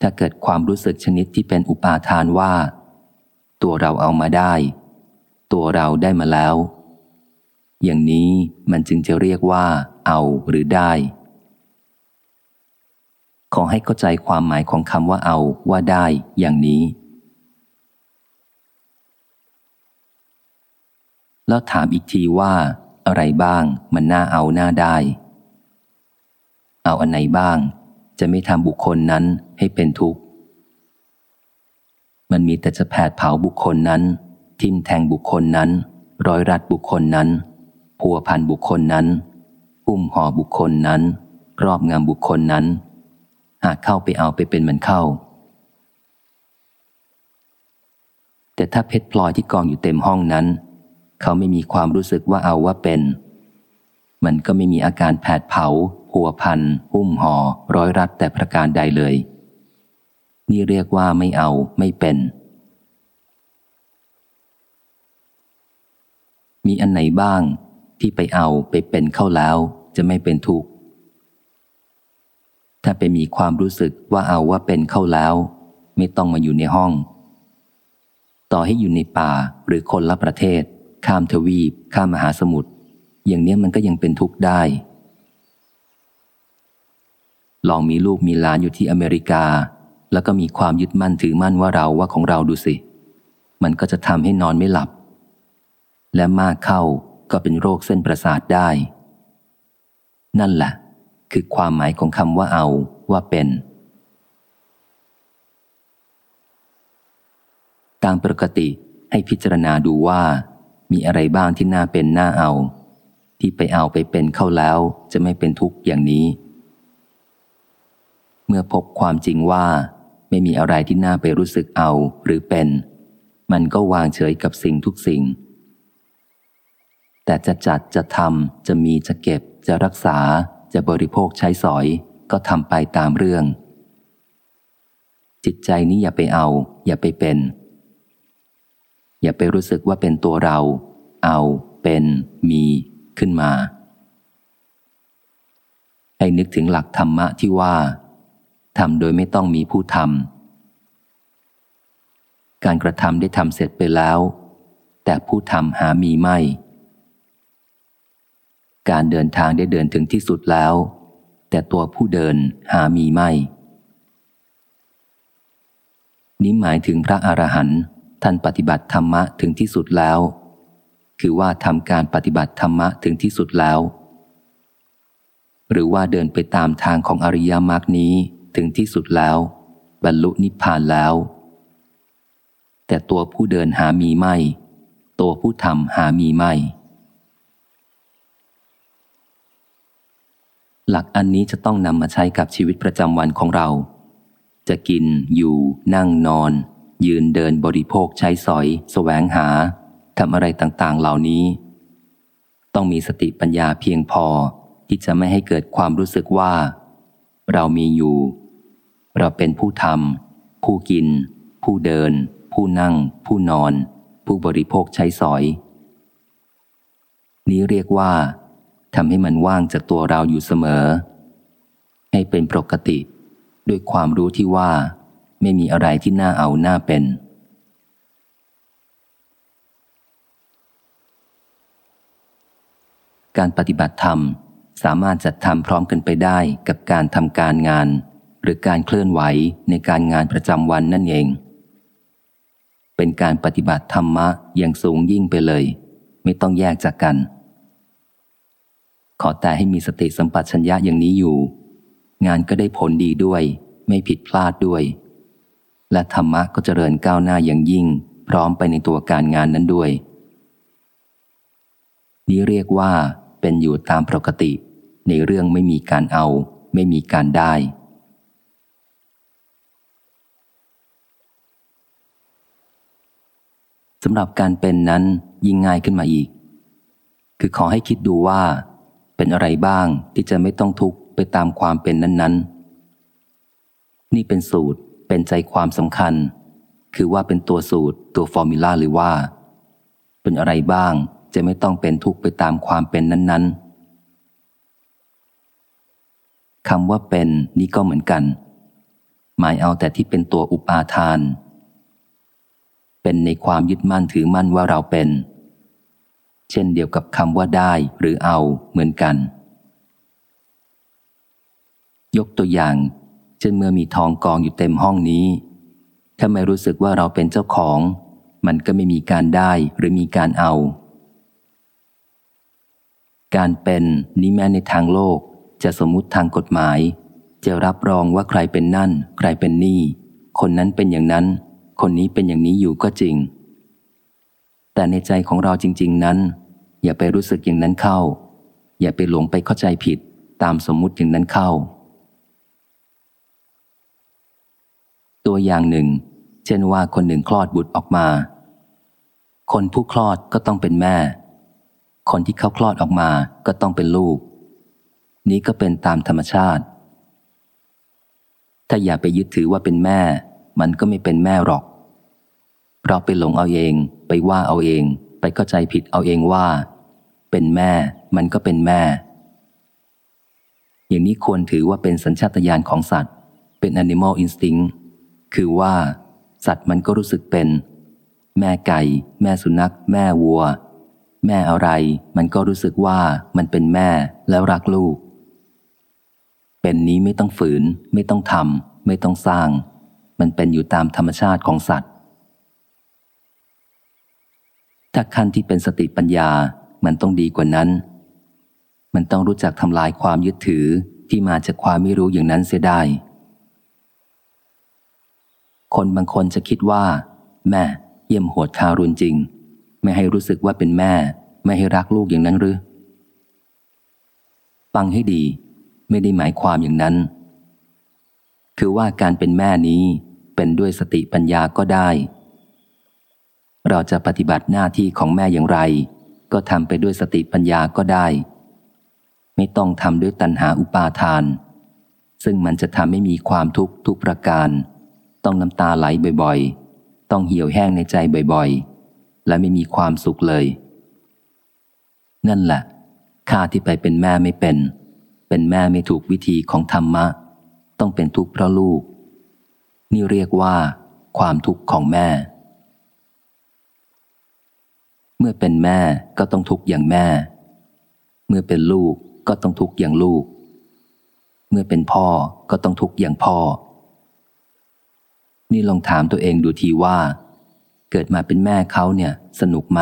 ถ้าเกิดความรู้สึกชนิดที่เป็นอุปาทานว่า ตัวเราเอามาได้ ตัวเราได้มาแล้ว อย่างนี้มันจึงจะเรียกว่าเอาหรือได้ ขอให้เข้าใจความหมายของคำว่าเอาว่าได้อย่างนี้ แล้วถามอีกทีว่า อะไรบ้างมันน่าเอาหน้าได้ เอาอันไหนบ้าง จะไม่ทำบุคคลนั้นให้เป็นทุกข์ มันมีแต่จะแผดเผาบุคคลนั้น ทิมแทงบุคคลนั้น ร้อยรัดบุคคลนั้น พัวพันบุคคลนั้น อุ้มห่อบุคคลนั้นรอบงามบุคคลนั้น หากเข้าไปเอาไปเป็นมันเข้า แต่ถ้าเพชรพลอยที่กองอยู่เต็มห้องนั้น เขาไม่มีความรู้สึกว่าเอาว่าเป็น มันก็ไม่มีอาการแผดเผาหัวพันหุ้มหอ่อร้อยรัดแต่ประการใดเลย นี่เรียกว่าไม่เอาไม่เป็นมีอันไหนบ้าง ที่ไปเอาไปเป็นเข้าแล้วจะไม่เป็นทุกข์ ถ้าไปมีความรู้สึกว่าเอาว่าเป็นเข้าแล้ว ไม่ต้องมาอยู่ในห้อง ต่อให้อยู่ในป่าหรือคนละประเทศ ข้ามทวีป ข้ามมหาสมุทรอย่างนี้มันก็ยังเป็นทุกข์ได้ ลองมีลูกมีหลานอยู่ที่อเมริกา แล้วก็มีความยึดมั่นถือมั่นว่าเราว่าของเราดูสิ มันก็จะทำให้นอนไม่หลับ และมากเข้า ก็เป็นโรคเส้นประสาทได้ นั่นแหละคือความหมายของคำว่าเอาว่าเป็น ตามปกติให้พิจารณาดูว่า มีอะไรบ้างที่น่าเป็นน่าเอา ที่ไปเอาไปเป็นเข้าแล้วจะไม่เป็นทุกข์อย่างนี้ เมื่อพบความจริงว่าไม่มีอะไรที่น่าไปรู้สึกเอาหรือเป็น มันก็วางเฉยกับสิ่งทุกสิ่ง แต่จะจัดจะทำจะมีจะเก็บ จะรักษา จะบริโภคใช้สอย ก็ทำไปตามเรื่อง จิตใจนี้อย่าไปเอา อย่าไปเป็น อย่าไปรู้สึกว่าเป็นตัวเรา เอา เป็น มีขึ้นมา ให้นึกถึงหลักธรรมะที่ว่าทำโดยไม่ต้องมีผู้ทำการกระทำได้ทำเสร็จไปแล้ว แต่ผู้ทำหามีไม่ การเดินทางได้เดินถึงที่สุดแล้ว แต่ตัวผู้เดินหามีไม่ นี้หมายถึงพระอรหันต์ท่านปฏิบัติธรรมะถึงที่สุดแล้ว คือว่าทำการปฏิบัติธรรมะถึงที่สุดแล้ว หรือว่าเดินไปตามทางของอริยมรรคนี้ถึงที่สุดแล้ว บรรลุนิพพานแล้ว แต่ตัวผู้เดินหามีไม่ ตัวผู้ทำหามีไม่ หลักอันนี้จะต้องนำมาใช้กับชีวิตประจำวันของเรา จะกินอยู่ นั่งนอน ยืนเดินบริโภคใช้สอยสแสวงหาทำอะไรต่างๆ เหล่านี้ ต้องมีสติปัญญาเพียงพอที่จะไม่ให้เกิดความรู้สึกว่า เรามีอยู่ เราเป็นผู้ทำผู้กิน ผู้เดิน ผู้นั่ง ผู้นอน ผู้บริโภคใช้สอย นี้เรียกว่า ทำให้มันว่างจากตัวเราอยู่เสมอ ให้เป็นปกติ ด้วยความรู้ที่ว่า ไม่มีอะไรที่น่าเอาหน้าเป็น การปฏิบัติธรรมสามารถจัดทำพร้อมกันไปได้กับการทำการงาน หรือการเคลื่อนไหวในการงานประจำวันนั่นเอง เป็นการปฏิบัติธรรมะอย่างสูงยิ่งไปเลย ไม่ต้องแยกจากกัน ขอแต่ให้มีสติสัมปชัญญะอย่างนี้อยู่ งานก็ได้ผลดีด้วย ไม่ผิดพลาดด้วย และธรรมะก็เจริญก้าวหน้าอย่างยิ่ง พร้อมไปในตัวการงานนั้นด้วย นี้เรียกว่าเป็นอยู่ตามปกติ ในเรื่องไม่มีการเอา ไม่มีการได้ สำหรับการเป็นนั้นยิ่งง่ายขึ้นมาอีก คือขอให้คิดดูว่า เป็นอะไรบ้างที่จะไม่ต้องทุกข์ไปตามความเป็นนั้น ๆ นี่เป็นสูตรเป็นใจความสำคัญ คือว่าเป็นตัวสูตรตัวฟอร์มูลาหรือว่า เป็นอะไรบ้างจะไม่ต้องเป็นทุกข์ไปตามความเป็นนั้น ๆคำว่าเป็นนี่ก็เหมือนกัน หมายเอาแต่ที่เป็นตัวอุปาทาน เป็นในความยึดมั่นถือมั่นว่าเราเป็น เช่นเดียวกับคำว่าได้หรือเอาเหมือนกัน ยกตัวอย่าง เช่นเมื่อมีทองกองอยู่เต็มห้องนี้ ถ้าไม่รู้สึกว่าเราเป็นเจ้าของ มันก็ไม่มีการได้หรือมีการเอา การเป็นนี้แม้ในทางโลกจะสมมุติทางกฎหมาย จะรับรองว่าใครเป็นนั่น ใครเป็นนี่ คนนั้นเป็นอย่างนั้น คนนี้เป็นอย่างนี้อยู่ก็จริงแต่ในใจของเราจริง ๆ นั้น อย่าไปรู้สึกอย่างนั้นเข้า อย่าไปหลงไปเข้าใจผิดตามสมมุติอย่างนั้นเข้า ตัวอย่างหนึ่ง เช่นว่าคนหนึ่งคลอดบุตรออกมา คนผู้คลอดก็ต้องเป็นแม่ คนที่เขาคลอดออกมาก็ต้องเป็นลูก นี้ก็เป็นตามธรรมชาติ ถ้าอย่าไปยึดถือว่าเป็นแม่ มันก็ไม่เป็นแม่หรอกเพราะไปหลงเอาเอง ไปว่าเอาเอง ไปเข้าใจผิดเอาเองว่า เป็นแม่ มันก็เป็นแม่ อย่างนี้ควรถือว่าเป็นสัญชาตญาณของสัตว์ เป็น animal instinct คือว่า สัตว์มันก็รู้สึกเป็น แม่ไก่ แม่สุนัข แม่วัว แม่อะไร มันก็รู้สึกว่ามันเป็นแม่แล้วรักลูก เป็นนี้ไม่ต้องฝืน ไม่ต้องทำไม่ต้องสร้าง มันเป็นอยู่ตามธรรมชาติของสัตว์ถ้าขั้นที่เป็นสติปัญญา มันต้องดีกว่านั้น มันต้องรู้จักทำลายความยึดถือที่มาจากความไม่รู้อย่างนั้นเสียได้ คนบางคนจะคิดว่า แม่เยี่ยมโหดทารุณจริง ไม่ให้รู้สึกว่าเป็นแม่ ไม่ให้รักลูกอย่างนั้นหรือฟังให้ดี ไม่ได้หมายความอย่างนั้น คือว่าการเป็นแม่นี้เป็นด้วยสติปัญญาก็ได้ เราจะปฏิบัติหน้าที่ของแม่อย่างไร ก็ทำไปด้วยสติปัญญาก็ได้ ไม่ต้องทำด้วยตัณหาอุปาทาน ซึ่งมันจะทำให้มีความทุกข์ทุกประการ ต้องน้ำตาไหลบ่อยๆ ต้องเหี่ยวแห้งในใจบ่อยๆ และไม่มีความสุขเลย นั่นแหละข้าที่ไปเป็นแม่ไม่เป็น เป็นแม่ไม่ถูกวิธีของธรรมะ ต้องเป็นทุกข์เพราะลูก นี่เรียกว่า ความทุกข์ของแม่ เมื่อเป็นแม่ก็ต้องทุกข์อย่างแม่ เมื่อเป็นลูกก็ต้องทุกข์อย่างลูก เมื่อเป็นพ่อก็ต้องทุกข์อย่างพ่อ นี่ลองถามตัวเองดูทีว่า เกิดมาเป็นแม่เขาเนี่ย สนุกไหม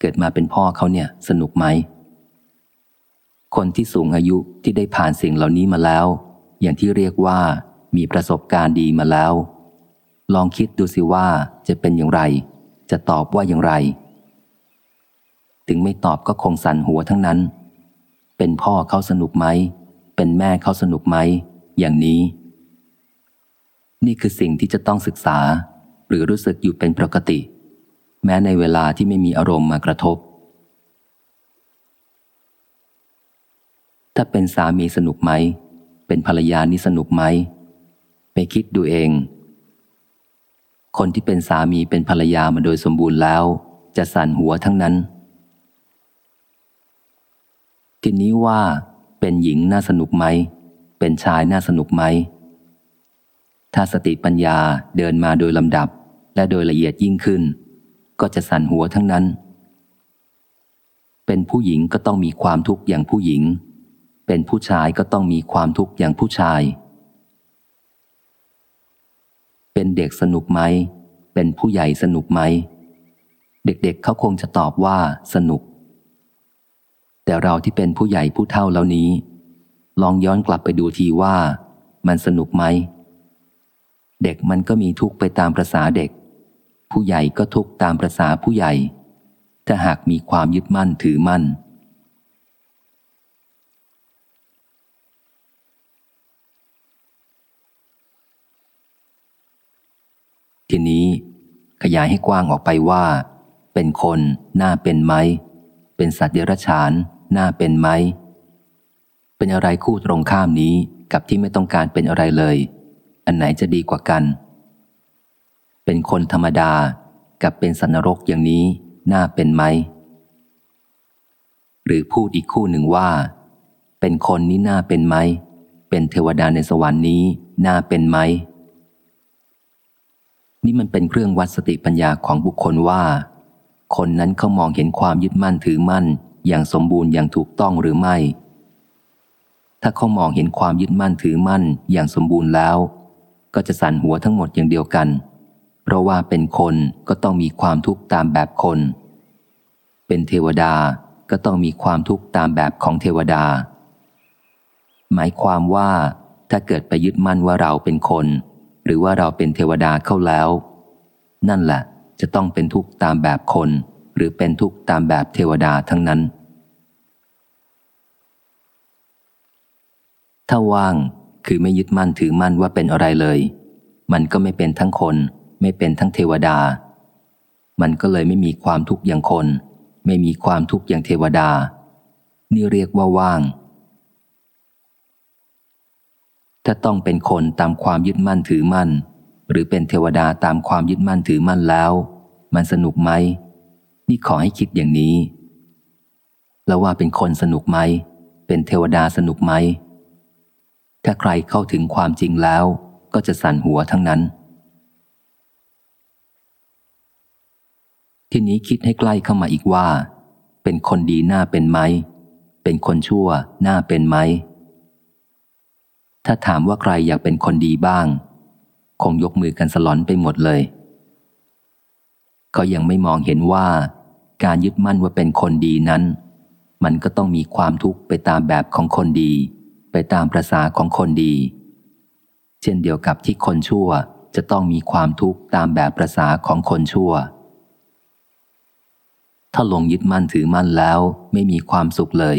เกิดมาเป็นพ่อเขาเนี่ย สนุกไหม คนที่สูงอายุที่ได้ผ่านสิ่งเหล่านี้มาแล้ว อย่างที่เรียกว่ามีประสบการณ์ดีมาแล้ว ลองคิดดูสิว่าจะเป็นอย่างไร จะตอบว่าอย่างไร ถึงไม่ตอบก็คงสั่นหัวทั้งนั้น เป็นพ่อเขาสนุกไหม เป็นแม่เขาสนุกไหม อย่างนี้ นี่คือสิ่งที่จะต้องศึกษา หรือรู้สึกอยู่เป็นปกติ แม้ในเวลาที่ไม่มีอารมณ์มากระทบ ถ้าเป็นสามีสนุกไหม เป็นภรรยานี่สนุกไหม ไปคิดดูเองคนที่เป็นสามีเป็นภรรยามาโดยสมบูรณ์แล้ว จะสั่นหัวทั้งนั้น ทีนี้ว่าเป็นหญิงน่าสนุกไหม เป็นชายน่าสนุกไหม ถ้าสติปัญญาเดินมาโดยลำดับและโดยละเอียดยิ่งขึ้น ก็จะสั่นหัวทั้งนั้น เป็นผู้หญิงก็ต้องมีความทุกข์อย่างผู้หญิง เป็นผู้ชายก็ต้องมีความทุกข์อย่างผู้ชาย เป็นเด็กสนุกไหม เป็นผู้ใหญ่สนุกไหม เด็กๆเเขาคงจะตอบว่าสนุก แต่เราที่เป็นผู้ใหญ่ผู้เฒ่าแล้วนี้ ลองย้อนกลับไปดูทีว่ามันสนุกไหม เด็กมันก็มีทุกข์ไปตามประษาเด็ก ผู้ใหญ่ก็ทุกข์ตามประษาผู้ใหญ่ ถ้าหากมีความยึดมั่นถือมั่น ทีนี้ขยายให้กว้างออกไปว่า เป็นคนน่าเป็นไหม เป็นสัตว์เดรัจฉาน น่าเป็นไหม เป็นอะไรคู่ตรงข้ามนี้กับที่ไม่ต้องการเป็นอะไรเลย อันไหนจะดีกว่ากัน เป็นคนธรรมดากับเป็นสันนรกอย่างนี้ น่าเป็นไหม หรือพูดอีกคู่หนึ่งว่า เป็นคนนี้น่าเป็นไหม เป็นเทวดาในสวรรค์นี้ น่าเป็นไหม นี่มันเป็นเครื่องวัดสติปัญญาของบุคคลว่า คนนั้นเขามองเห็นความยึดมั่นถือมั่น อย่างสมบูรณ์อย่างถูกต้องหรือไม่ ถ้าเขามองเห็นความยึดมั่นถือมั่นอย่างสมบูรณ์แล้ว ก็จะสั่นหัวทั้งหมดอย่างเดียวกัน เพราะว่าเป็นคนก็ต้องมีความทุกข์ตามแบบคน เป็นเทวดาก็ต้องมีความทุกข์ตามแบบของเทวดา หมายความว่าถ้าเกิดไปยึดมั่นว่าเราเป็นคน หรือว่าเราเป็นเทวดาเข้าแล้ว นั่นแหละ จะต้องเป็นทุกข์ตามแบบคน หรือเป็นทุกข์ตามแบบเทวดาทั้งนั้น ถ้าว่างคือไม่ยึดมั่นถือมั่นว่าเป็นอะไรเลย มันก็ไม่เป็นทั้งคน ไม่เป็นทั้งเทวดา มันก็เลยไม่มีความทุกข์อย่างคน ไม่มีความทุกข์อย่างเทวดา นี่เรียกว่าว่าง ถ้าต้องเป็นคนตามความยึดมั่นถือมั่น หรือเป็นเทวดาตามความยึดมั่นถือมั่นแล้ว มันสนุกไหม นี่ขอให้คิดอย่างนี้ แล้วว่าเป็นคนสนุกไหม เป็นเทวดาสนุกไหม ถ้าใครเข้าถึงความจริงแล้วก็จะสั่นหัวทั้งนั้น ทีนี้คิดให้ใกล้เข้ามาอีกว่า เป็นคนดีหน้าเป็นไหม เป็นคนชั่วหน้าเป็นไหม ถ้าถามว่าใครอยากเป็นคนดีบ้าง คงยกมือกันสลอนไปหมดเลย ก็ยังไม่มองเห็นว่า การยึดมั่นว่าเป็นคนดีนั้น มันก็ต้องมีความทุกข์ไปตามแบบของคนดี ไปตามประษาของคนดี เช่นเดียวกับที่คนชั่วจะต้องมีความทุกข์ตามแบบประษาของคนชั่ว ถ้าลงยึดมั่นถือมั่นแล้วไม่มีความสุขเลย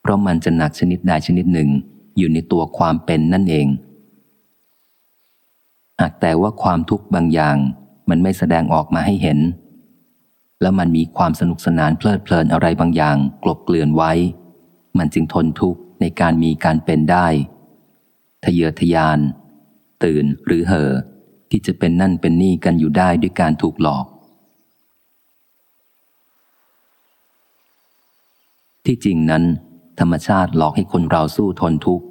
เพราะมันจะหนักชนิดใดชนิดหนึ่งอยู่ในตัวความเป็นนั่นเองหากแต่ว่าความทุกข์บางอย่าง มันไม่แสดงออกมาให้เห็น แล้วมันมีความสนุกสนานเพลิดเพลินอะไรบางอย่าง กลบเกลื่อนไว้ มันจึงทนทุกข์ในการมีการเป็นได้ทะเยอทะยาน ตื่นหรือเห่อที่จะเป็นนั่นเป็นนี่กันอยู่ได้ด้วยการถูกหลอก ที่จริงนั้น ธรรมชาติหลอกให้คนเราสู้ทนทุกข์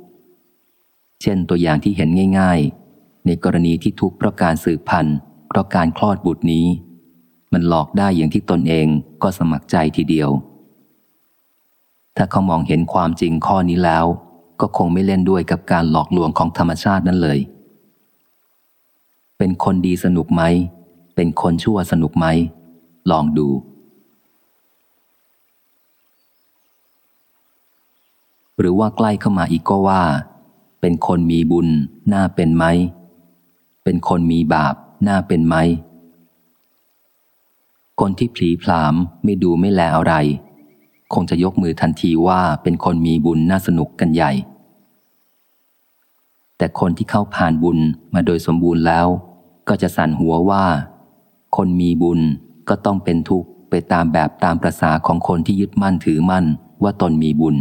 เช่นตัวอย่างที่เห็นง่าย ๆ ในกรณีที่ทุกข์เพราะการสืบพันธุ์ เพราะการคลอดบุตรนี้ มันหลอกได้อย่างที่ตนเองก็สมัครใจทีเดียว ถ้าเขามองเห็นความจริงข้อนี้แล้ว ก็คงไม่เล่นด้วยกับการหลอกลวงของธรรมชาตินั้นเลย เป็นคนดีสนุกไหม เป็นคนชั่วสนุกไหม ลองดูหรือว่าใกล้เข้ามาอีกก็ว่า เป็นคนมีบุญน่าเป็นไหม เป็นคนมีบาป น่าเป็นไหม คนที่ผีผลามไม่ดูไม่แลอะไร คงจะยกมือทันทีว่าเป็นคนมีบุญน่าสนุกกันใหญ่ แต่คนที่เข้าผ่านบุญมาโดยสมบูรณ์แล้ว ก็จะสั่นหัวว่า คนมีบุญก็ต้องเป็นทุกข์ไปตามแบบตามประษาของคนที่ยึดมั่นถือมั่นว่าตนมีบุญ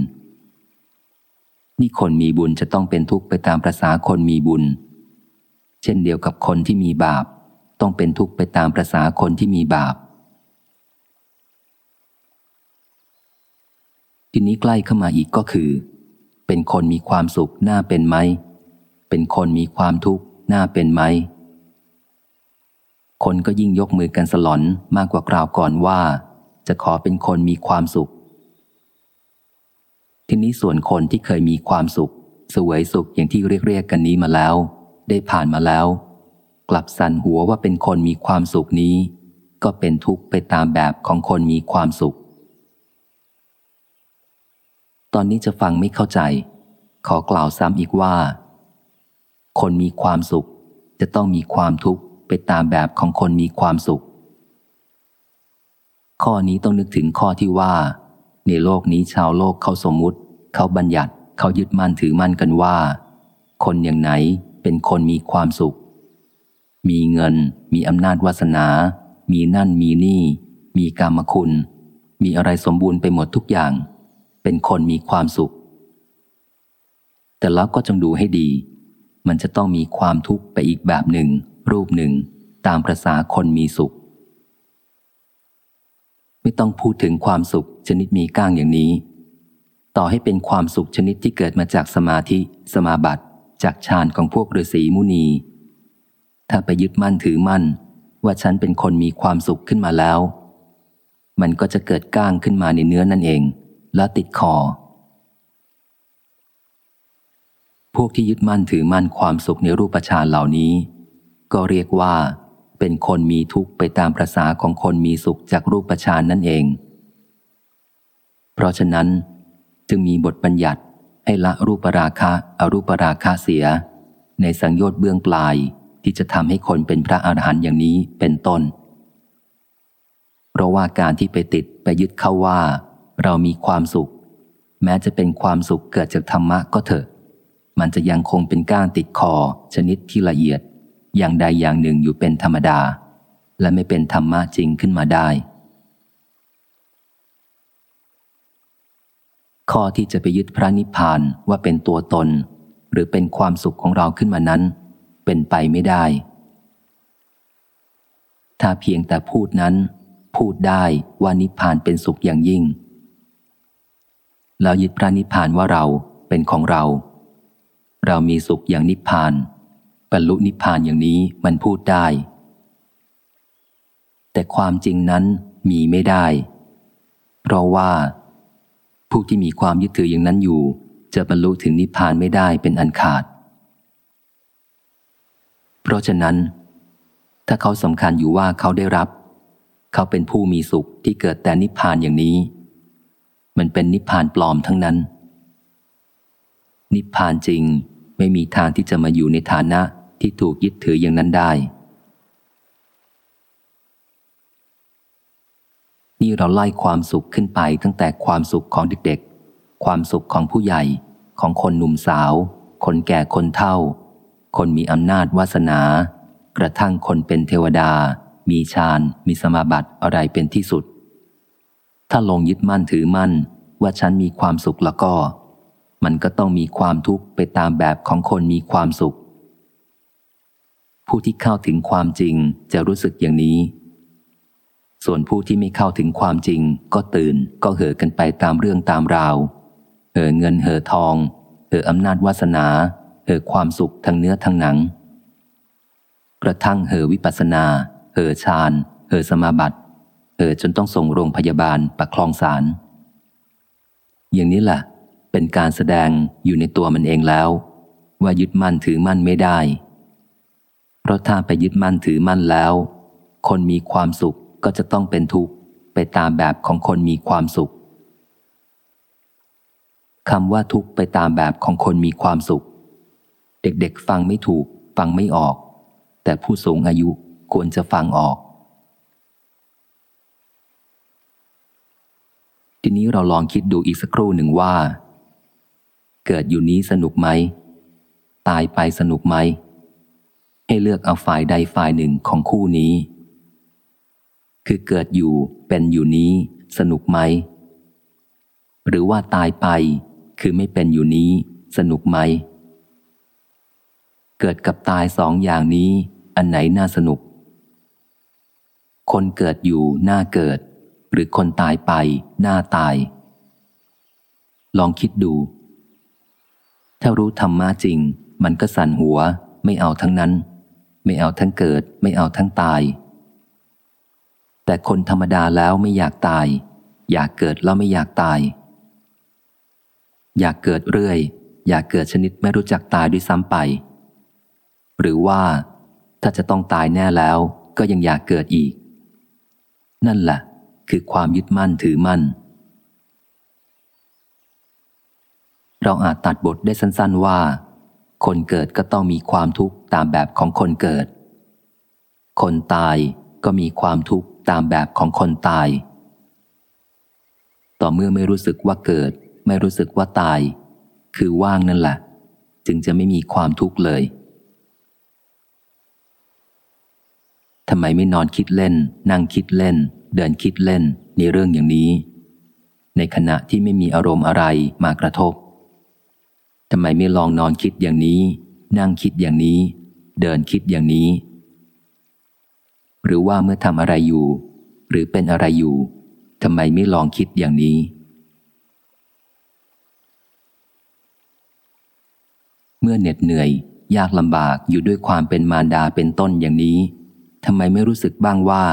นี่คนมีบุญจะต้องเป็นทุกข์ไปตามประษาคนมีบุญ เช่นเดียวกับคนที่มีบาป ต้องเป็นทุกข์ไปตามประษาคนที่มีบาป ทีนี้ใกล้เข้ามาอีกก็คือ เป็นคนมีความสุขน่าเป็นไหม เป็นคนมีความทุกข์น่าเป็นไหม คนก็ยิ่งยกมือกันสลอนมากกว่ากล่าวก่อนว่า จะขอเป็นคนมีความสุข ทีนี้ส่วนคนที่เคยมีความสุขสวยสุขอย่างที่เรียกเรียกกันนี้มาแล้ว ได้ผ่านมาแล้ว กลับสั่นหัวว่าเป็นคนมีความสุขนี้ ก็เป็นทุกข์ไปตามแบบของคนมีความสุข ตอนนี้จะฟังไม่เข้าใจ ขอกล่าวซ้ำอีกว่า คนมีความสุขจะต้องมีความทุกข์ไปตามแบบของคนมีความสุข ข้อนี้ต้องนึกถึงข้อที่ว่า ในโลกนี้ชาวโลกเขาสมมุติ เขาบัญญัติเขายึดมั่นถือมั่นกันว่า คนอย่างไหน เป็นคนมีความสุข มีเงิน มีอำนาจวาสนา มีนั่นมีนี่ มีกรรมคุณ มีอะไรสมบูรณ์ไปหมดทุกอย่าง เป็นคนมีความสุข แต่แล้วก็จงดูให้ดี มันจะต้องมีความทุกข์ไปอีกแบบหนึ่ง รูปหนึ่ง ตามประษาคนมีสุข ไม่ต้องพูดถึงความสุขชนิดมีก้างอย่างนี้ ต่อให้เป็นความสุขชนิดที่เกิดมาจากสมาธิ สมาบัติ จากฌานของพวกฤาษีมุนี ถ้าไปยึดมั่นถือมั่น ว่าฉันเป็นคนมีความสุขขึ้นมาแล้ว มันก็จะเกิดก้างขึ้นมาในเนื้อนั่นเอง แล้วติดคอ พวกที่ยึดมั่นถือมั่นความสุขในรูปฌานเหล่านี้ ก็เรียกว่า เป็นคนมีทุกข์ไปตามประษาของคนมีสุขจากรูปฌานนั่นเอง เพราะฉะนั้นจึงมีบทบัญญัติ ให้ละรูปราคะอรูปราคะเสีย ในสังโยชน์เบื้องปลายที่จะทำให้คนเป็นพระอาหารหันต์อย่างนี้เป็นต้น เพราะว่าการที่ไปติดไปยึดเข้าว่า เรามีความสุข แม้จะเป็นความสุขเกิดจากธรรมะก็เถอะ มันจะยังคงเป็นก้างติดคอ ชนิดที่ละเอียด อย่างใดอย่างหนึ่งอยู่เป็นธรรมดา และไม่เป็นธรรมะจริงขึ้นมาได้ ข้อที่จะไปยึดพระนิพพานว่าเป็นตัวตน หรือเป็นความสุขของเราขึ้นมานั้น เป็นไปไม่ได้ ถ้าเพียงแต่พูดนั้น พูดได้ว่านิพพานเป็นสุขอย่างยิ่ง แล้วยึดพระนิพพานว่าเราเป็นของเรา เรามีสุขอย่างนิพพานบรรลุนิพพานอย่างนี้มันพูดได้ แต่ความจริงนั้นมีไม่ได้ เพราะว่า ผู้ที่มีความยึดถืออย่างนั้นอยู่ จะบรรลุถึงนิพพานไม่ได้เป็นอันขาด เพราะฉะนั้น ถ้าเขาสำคัญอยู่ว่าเขาได้รับ เขาเป็นผู้มีสุขที่เกิดแต่นิพพานอย่างนี้ มันเป็นนิพพานปลอมทั้งนั้น นิพพานจริงไม่มีทางที่จะมาอยู่ในฐานะที่ถูกยึดถืออย่างนั้นได้ นี่เราไล่ความสุขขึ้นไปตั้งแต่ความสุขของเด็กๆ ความสุขของผู้ใหญ่ ของคนหนุ่มสาว คนแก่คนเฒ่า คนมีอำนาจวาสนา กระทั่งคนเป็นเทวดา มีฌาน มีสมาบัติอะไรเป็นที่สุด ถ้าลงยึดมั่นถือมั่นว่าฉันมีความสุขแล้วก็ มันก็ต้องมีความทุกข์ไปตามแบบของคนมีความสุข ผู้ที่เข้าถึงความจริงจะรู้สึกอย่างนี้ ส่วนผู้ที่ไม่เข้าถึงความจริง ก็ตื่นก็เห่อกันไปตามเรื่องตามราว เห่อเงินเห่อทอง เห่ออำนาจวาสนา เห่อความสุขทางเนื้อทางหนัง กระทั่งเห่อวิปัสนา เห่อฌาน เห่อสมาบัติ เห่อจนต้องส่งโรงพยาบาลประคลองสาร อย่างนี้แหละเป็นการแสดงอยู่ในตัวมันเองแล้ว ว่ายึดมั่นถือมั่นไม่ได้ เพราะถ้าไปยึดมั่นถือมั่นแล้ว คนมีความสุข ก็จะต้องเป็นทุกข์ไปตามแบบของคนมีความสุขคำว่าทุกข์ไปตามแบบของคนมีความสุข เด็กๆ ฟังไม่ถูก ฟังไม่ออก แต่ผู้สูงอายุควรจะฟังออก ทีนี้เราลองคิดดูอีกสักครู่หนึ่งว่า เกิดอยู่นี้สนุกไหม ตายไปสนุกไหม ให้เลือกเอาฝ่ายใดฝ่ายหนึ่งของคู่นี้ คือเกิดอยู่เป็นอยู่นี้ สนุกไหม หรือว่าตายไป คือไม่เป็นอยู่นี้ สนุกไหม เกิดกับตายสองอย่างนี้ อันไหนน่าสนุก คนเกิดอยู่น่าเกิด หรือคนตายไปน่าตาย ลองคิดดู ถ้ารู้ธรรมะจริง มันก็สั่นหัว ไม่เอาทั้งนั้น ไม่เอาทั้งเกิด ไม่เอาทั้งตาย แต่คนธรรมดาแล้วไม่อยากตาย อยากเกิดแล้วไม่อยากตาย อยากเกิดเรื่อย อยากเกิดชนิดไม่รู้จักตายด้วยซ้ำไป หรือว่า ถ้าจะต้องตายแน่แล้วก็ยังอยากเกิดอีก นั่นแหละคือความยึดมั่นถือมั่น เราอาจตัดบทได้สั้น ๆว่า คนเกิดก็ต้องมีความทุกข์ตามแบบของคนเกิด คนตายก็มีความทุกข์ ตามแบบของคนตาย ต่อเมื่อไม่รู้สึกว่าเกิด ไม่รู้สึกว่าตาย คือว่างนั่นแหละ จึงจะไม่มีความทุกข์เลยทำไมไม่นอนคิดเล่น นั่งคิดเล่น เดินคิดเล่นในเรื่องอย่างนี้ ในขณะที่ไม่มีอารมณ์อะไรมากระทบทำไมไม่ลองนอนคิดอย่างนี้ นั่งคิดอย่างนี้ เดินคิดอย่างนี้ หรือว่าเมื่อทำอะไรอยู่ หรือเป็นอะไรอยู่ทำไมไม่ลองคิดอย่างนี้ เมื่อเหน็ดเหนื่อย ยากลำบากอยู่ด้วยความเป็นมารดาเป็นต้นอย่างนี้ทำไมไม่รู้สึกบ้างว่า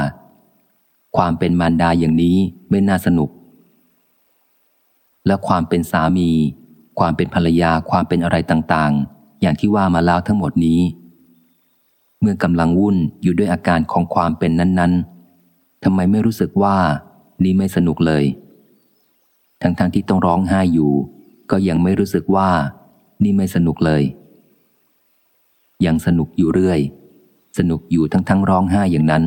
ความเป็นมารดาอย่างนี้ไม่น่าสนุก และความเป็นสามี ความเป็นภรรยาความเป็นอะไรต่างๆ อย่างที่ว่ามาแล้วทั้งหมดนี้ เมื่อกำลังวุ่นอยู่ด้วยอาการของความเป็นนั้น ๆทำไมไม่รู้สึกว่า นี่ไม่สนุกเลย ทั้งๆทที่ต้องร้องไห้อยู่ ก็ยังไม่รู้สึกว่า นี่ไม่สนุกเลย ยังสนุกอยู่เรื่อย สนุกอยู่ทั้งทั้งร้องไห้อย่างนั้น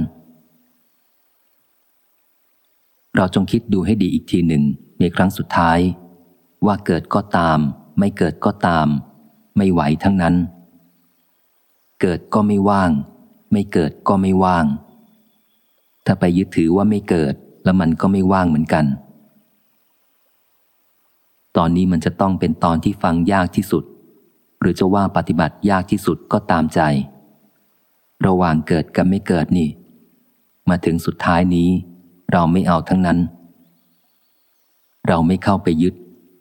เราจงคิดดูให้ดีอีกทีหนึ่งในครั้งสุดท้าย ว่าเกิดก็ตาม ไม่เกิดก็ตาม ไม่ไหวทั้งนั้น เกิดก็ไม่ว่าง ไม่เกิดก็ไม่ว่าง ถ้าไปยึดถือว่าไม่เกิดแล้วมันก็ไม่ว่างเหมือนกัน ตอนนี้มันจะต้องเป็นตอนที่ฟังยากที่สุด หรือจะว่าปฏิบัติยากที่สุดก็ตามใจ ระหว่างเกิดกับไม่เกิดนี่ มาถึงสุดท้ายนี้ เราไม่เอาทั้งนั้น เราไม่เข้าไปยึด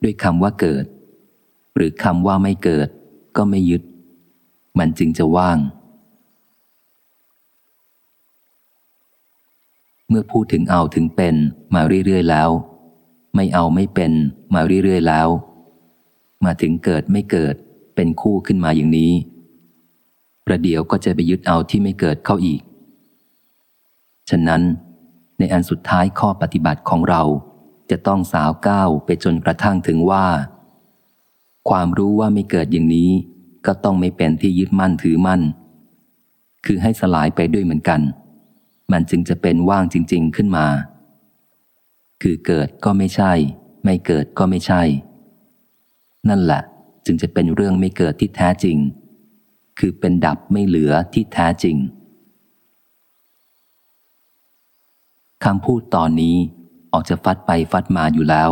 ด้วยคำว่าเกิด หรือคำว่าไม่เกิด ก็ไม่ยึด มันจึงจะว่าง เมื่อพูดถึงเอาถึงเป็นมาเรื่อยๆแล้ว ไม่เอาไม่เป็นมาเรื่อยๆแล้ว มาถึงเกิดไม่เกิดเป็นคู่ขึ้นมาอย่างนี้ ประเดี๋ยวก็จะไปยึดเอาที่ไม่เกิดเข้าอีก ฉะนั้นในอันสุดท้ายข้อปฏิบัติของเราจะต้องสาวก้าวไปจนกระทั่งถึงว่า ความรู้ว่าไม่เกิดอย่างนี้ ก็ต้องไม่เป็นที่ยึดมั่นถือมั่น คือให้สลายไปด้วยเหมือนกัน มันจึงจะเป็นว่างจริง ๆขึ้นมา คือเกิดก็ไม่ใช่ ไม่เกิดก็ไม่ใช่ นั่นแหละจึงจะเป็นเรื่องไม่เกิดที่แท้จริง คือเป็นดับไม่เหลือที่แท้จริงคำพูดตอนนี้ออกจะฟัดไปฟัดมาอยู่แล้ว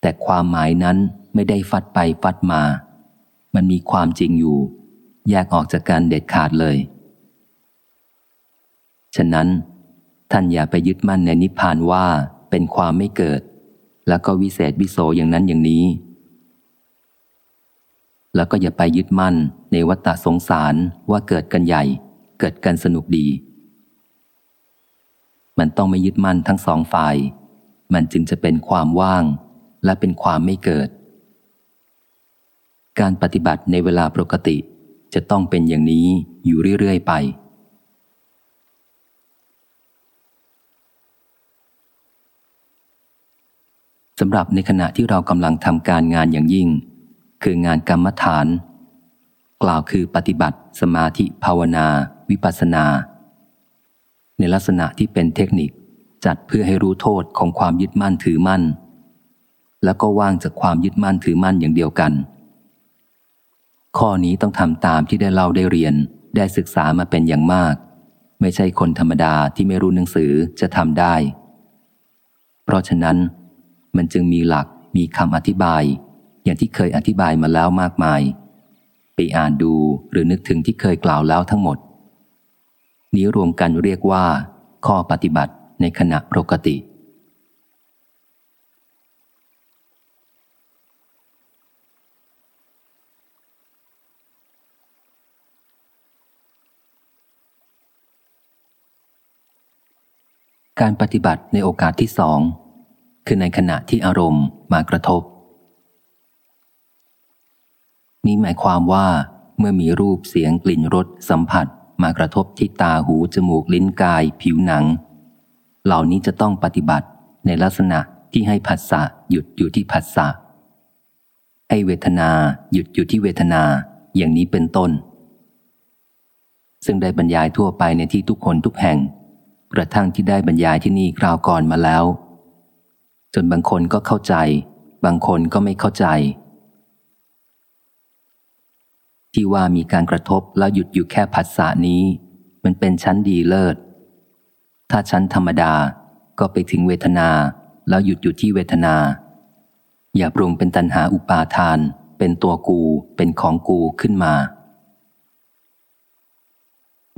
แต่ความหมายนั้นไม่ได้ฟัดไปฟัดมา มันมีความจริงอยู่ แยกออกจากการเด็ดขาดเลย ฉะนั้น ท่านอย่าไปยึดมั่นในนิพพานว่าเป็นความไม่เกิด แล้วก็วิเศษวิโสอย่างนั้นอย่างนี้ แล้วก็อย่าไปยึดมั่นในวัฏสงสารว่าเกิดกันใหญ่ เกิดกันสนุกดี มันต้องไม่ยึดมั่นทั้งสองฝ่าย มันจึงจะเป็นความว่างและเป็นความไม่เกิด การปฏิบัติในเวลาปกติ จะต้องเป็นอย่างนี้อยู่เรื่อย ๆ ไป สำหรับในขณะที่เรากำลังทำการงานอย่างยิ่ง คืองานกรรมฐาน กล่าวคือปฏิบัติ สมาธิภาวนา วิปัสสนา ในลักษณะที่เป็นเทคนิคจัดเพื่อให้รู้โทษของความยึดมั่นถือมั่น แล้วก็ว่างจากความยึดมั่นถือมั่นอย่างเดียวกัน ข้อนี้ต้องทำตามที่ได้เล่าได้เรียน ได้ศึกษามาเป็นอย่างมาก ไม่ใช่คนธรรมดาที่ไม่รู้หนังสือจะทำได้ เพราะฉะนั้นมันจึงมีหลักมีคำอธิบาย อย่างที่เคยอธิบายมาแล้วมากมาย ไปอ่านดูหรือนึกถึงที่เคยกล่าวแล้วทั้งหมด นี้รวมกันเรียกว่า ข้อปฏิบัติในขณะปกติ การปฏิบัติในโอกาสที่สองคือในขณะที่อารมณ์มากระทบ นี้หมายความว่าเมื่อมีรูปเสียงกลิ่นรสสัมผัส มากระทบที่ตาหูจมูกลิ้นกาย ผิวหนัง เหล่านี้จะต้องปฏิบัติในลักษณะที่ให้ผัสสะหยุดอยู่ที่ผัสสะให้เวทนาหยุดอยู่ที่เวทนาอย่างนี้เป็นต้น ซึ่งได้บรรยายทั่วไปในที่ทุกคนทุกแห่ง กระทั่งที่ได้บรรยายที่นี่คราวก่อนมาแล้ว จนบางคนก็เข้าใจ บางคนก็ไม่เข้าใจ ที่ว่ามีการกระทบแล้วหยุดอยู่แค่ผัสสะนี้ มันเป็นชั้นดีเลิศ ถ้าชั้นธรรมดาก็ไปถึงเวทนา แล้วหยุดอยู่ที่เวทนา อย่าปรุงเป็นตัณหาอุปาทาน เป็นตัวกูเป็นของกูขึ้นมา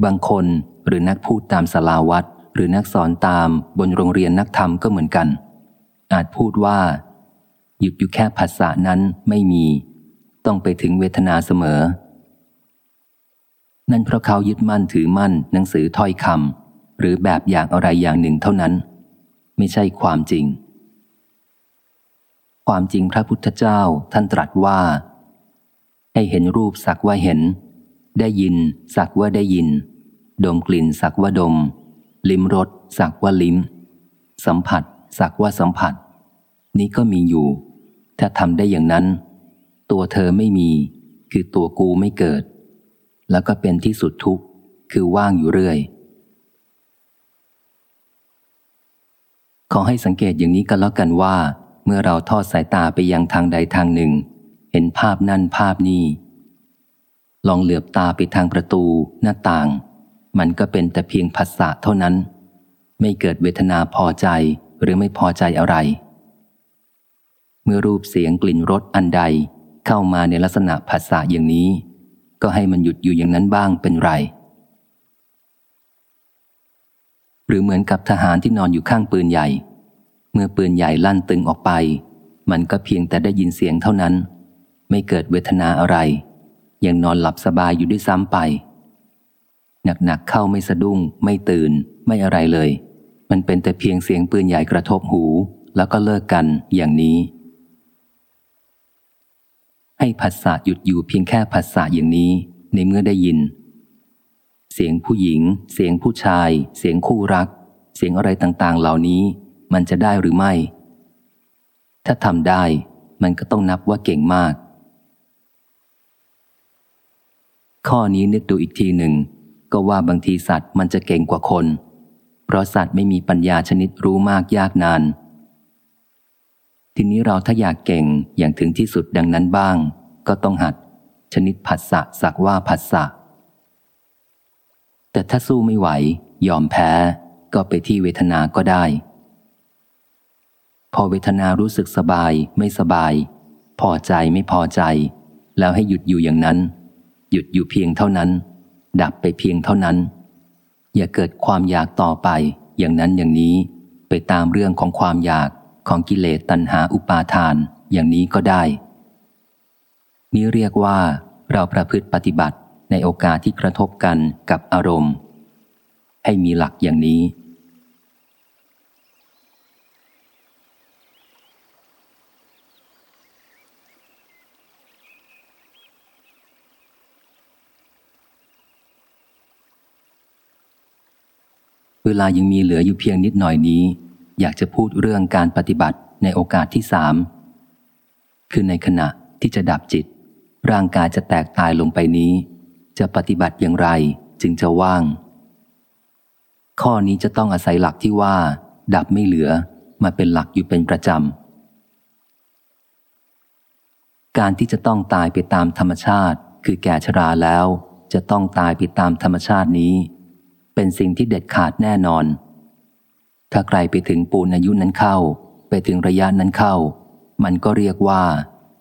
บางคนหรือนักพูดตามสลาวัด หรือนักสอนตามบนโรงเรียนนักธรรมก็เหมือนกัน อาจพูดว่า หยุดอยู่แค่ภาษานั้นไม่มี ต้องไปถึงเวทนาเสมอ นั่นเพราะเขายึดมั่นถือมั่นหนังสือถ้อยคำหรือแบบอย่างอะไรอย่างหนึ่งเท่านั้น ไม่ใช่ความจริง ความจริงพระพุทธเจ้าท่านตรัสว่า ให้เห็นรูปสักว่าเห็น ได้ยินสักว่าได้ยิน ดมกลิ่นสักว่าดม ลิ้มรสสักว่าลิ้ม สัมผัสสักว่าสัมผัส นี้ก็มีอยู่ ถ้าทำได้อย่างนั้น ตัวเธอไม่มี คือตัวกูไม่เกิด แล้วก็เป็นที่สุดทุกข์ คือว่างอยู่เรื่อย ขอให้สังเกตอย่างนี้กันแล้วกันว่า เมื่อเราทอดสายตาไปยังทางใดทางหนึ่ง เห็นภาพนั่นภาพนี้ ลองเหลือบตาไปทางประตูหน้าต่าง มันก็เป็นแต่เพียงภาษาเท่านั้น ไม่เกิดเวทนาพอใจหรือไม่พอใจอะไร เมื่อรูปเสียงกลิ่นรสอันใดเข้ามาในลักษณะภาษาอย่างนี้ ก็ให้มันหยุดอยู่อย่างนั้นบ้างเป็นไร หรือเหมือนกับทหารที่นอนอยู่ข้างปืนใหญ่ เมื่อปืนใหญ่ลั่นตึงออกไป มันก็เพียงแต่ได้ยินเสียงเท่านั้น ไม่เกิดเวทนาอะไร ยังนอนหลับสบายอยู่ด้วยซ้ำไป หนักๆเข้าไม่สะดุ้ง ไม่ตื่น ไม่อะไรเลย มันเป็นแต่เพียงเสียงปืนใหญ่กระทบหู แล้วก็เลิกกันอย่างนี้ ให้ผัสสะหยุดอยู่เพียงแค่ผัสสะอย่างนี้ ในเมื่อได้ยิน เสียงผู้หญิง เสียงผู้ชาย เสียงคู่รัก เสียงอะไรต่างๆ เหล่านี้ มันจะได้หรือไม่ ถ้าทำได้ มันก็ต้องนับว่าเก่งมากข้อนี้นึกดูอีกทีหนึ่ง ก็ว่าบางทีสัตว์มันจะเก่งกว่าคน เพราะสัตว์ไม่มีปัญญาชนิดรู้มากยากนาน ทีนี้เราถ้าอยากเก่งอย่างถึงที่สุดดังนั้นบ้าง ก็ต้องหัด ชนิดผัสสะสักว่าผัสสะ แต่ถ้าสู้ไม่ไหว ยอมแพ้ ก็ไปที่เวทนาก็ได้ พอเวทนารู้สึกสบายไม่สบาย พอใจไม่พอใจ แล้วให้หยุดอยู่อย่างนั้น หยุดอยู่เพียงเท่านั้น ดับไปเพียงเท่านั้น อย่าเกิดความอยากต่อไปอย่างนั้นอย่างนี้ไปตามเรื่องของความอยากของกิเลสตัณหาอุปาทานอย่างนี้ก็ได้ นี้เรียกว่าเราประพฤติปฏิบัติในโอกาสที่กระทบกันกับอารมณ์ ให้มีหลักอย่างนี้ ค เวลายังมีเหลืออยู่เพียงนิดหน่อยนี้ อยากจะพูดเรื่องการปฏิบัติในโอกาสที่สามคือในขณะที่จะดับจิต ร่างกายจะแตกตายลงไปนี้ จะปฏิบัติอย่างไรจึงจะว่าง ข้อนี้จะต้องอาศัยหลักที่ว่า ดับไม่เหลือมาเป็นหลักอยู่เป็นประจำ การที่จะต้องตายไปตามธรรมชาติ คือแก่ชราแล้ว จะต้องตายไปตามธรรมชาตินี้ เป็นสิ่งที่เด็ดขาดแน่นอน ถ้าใครไปถึงปูนอายุนั้นเข้า ไปถึงระยะนั้นเข้า มันก็เรียกว่า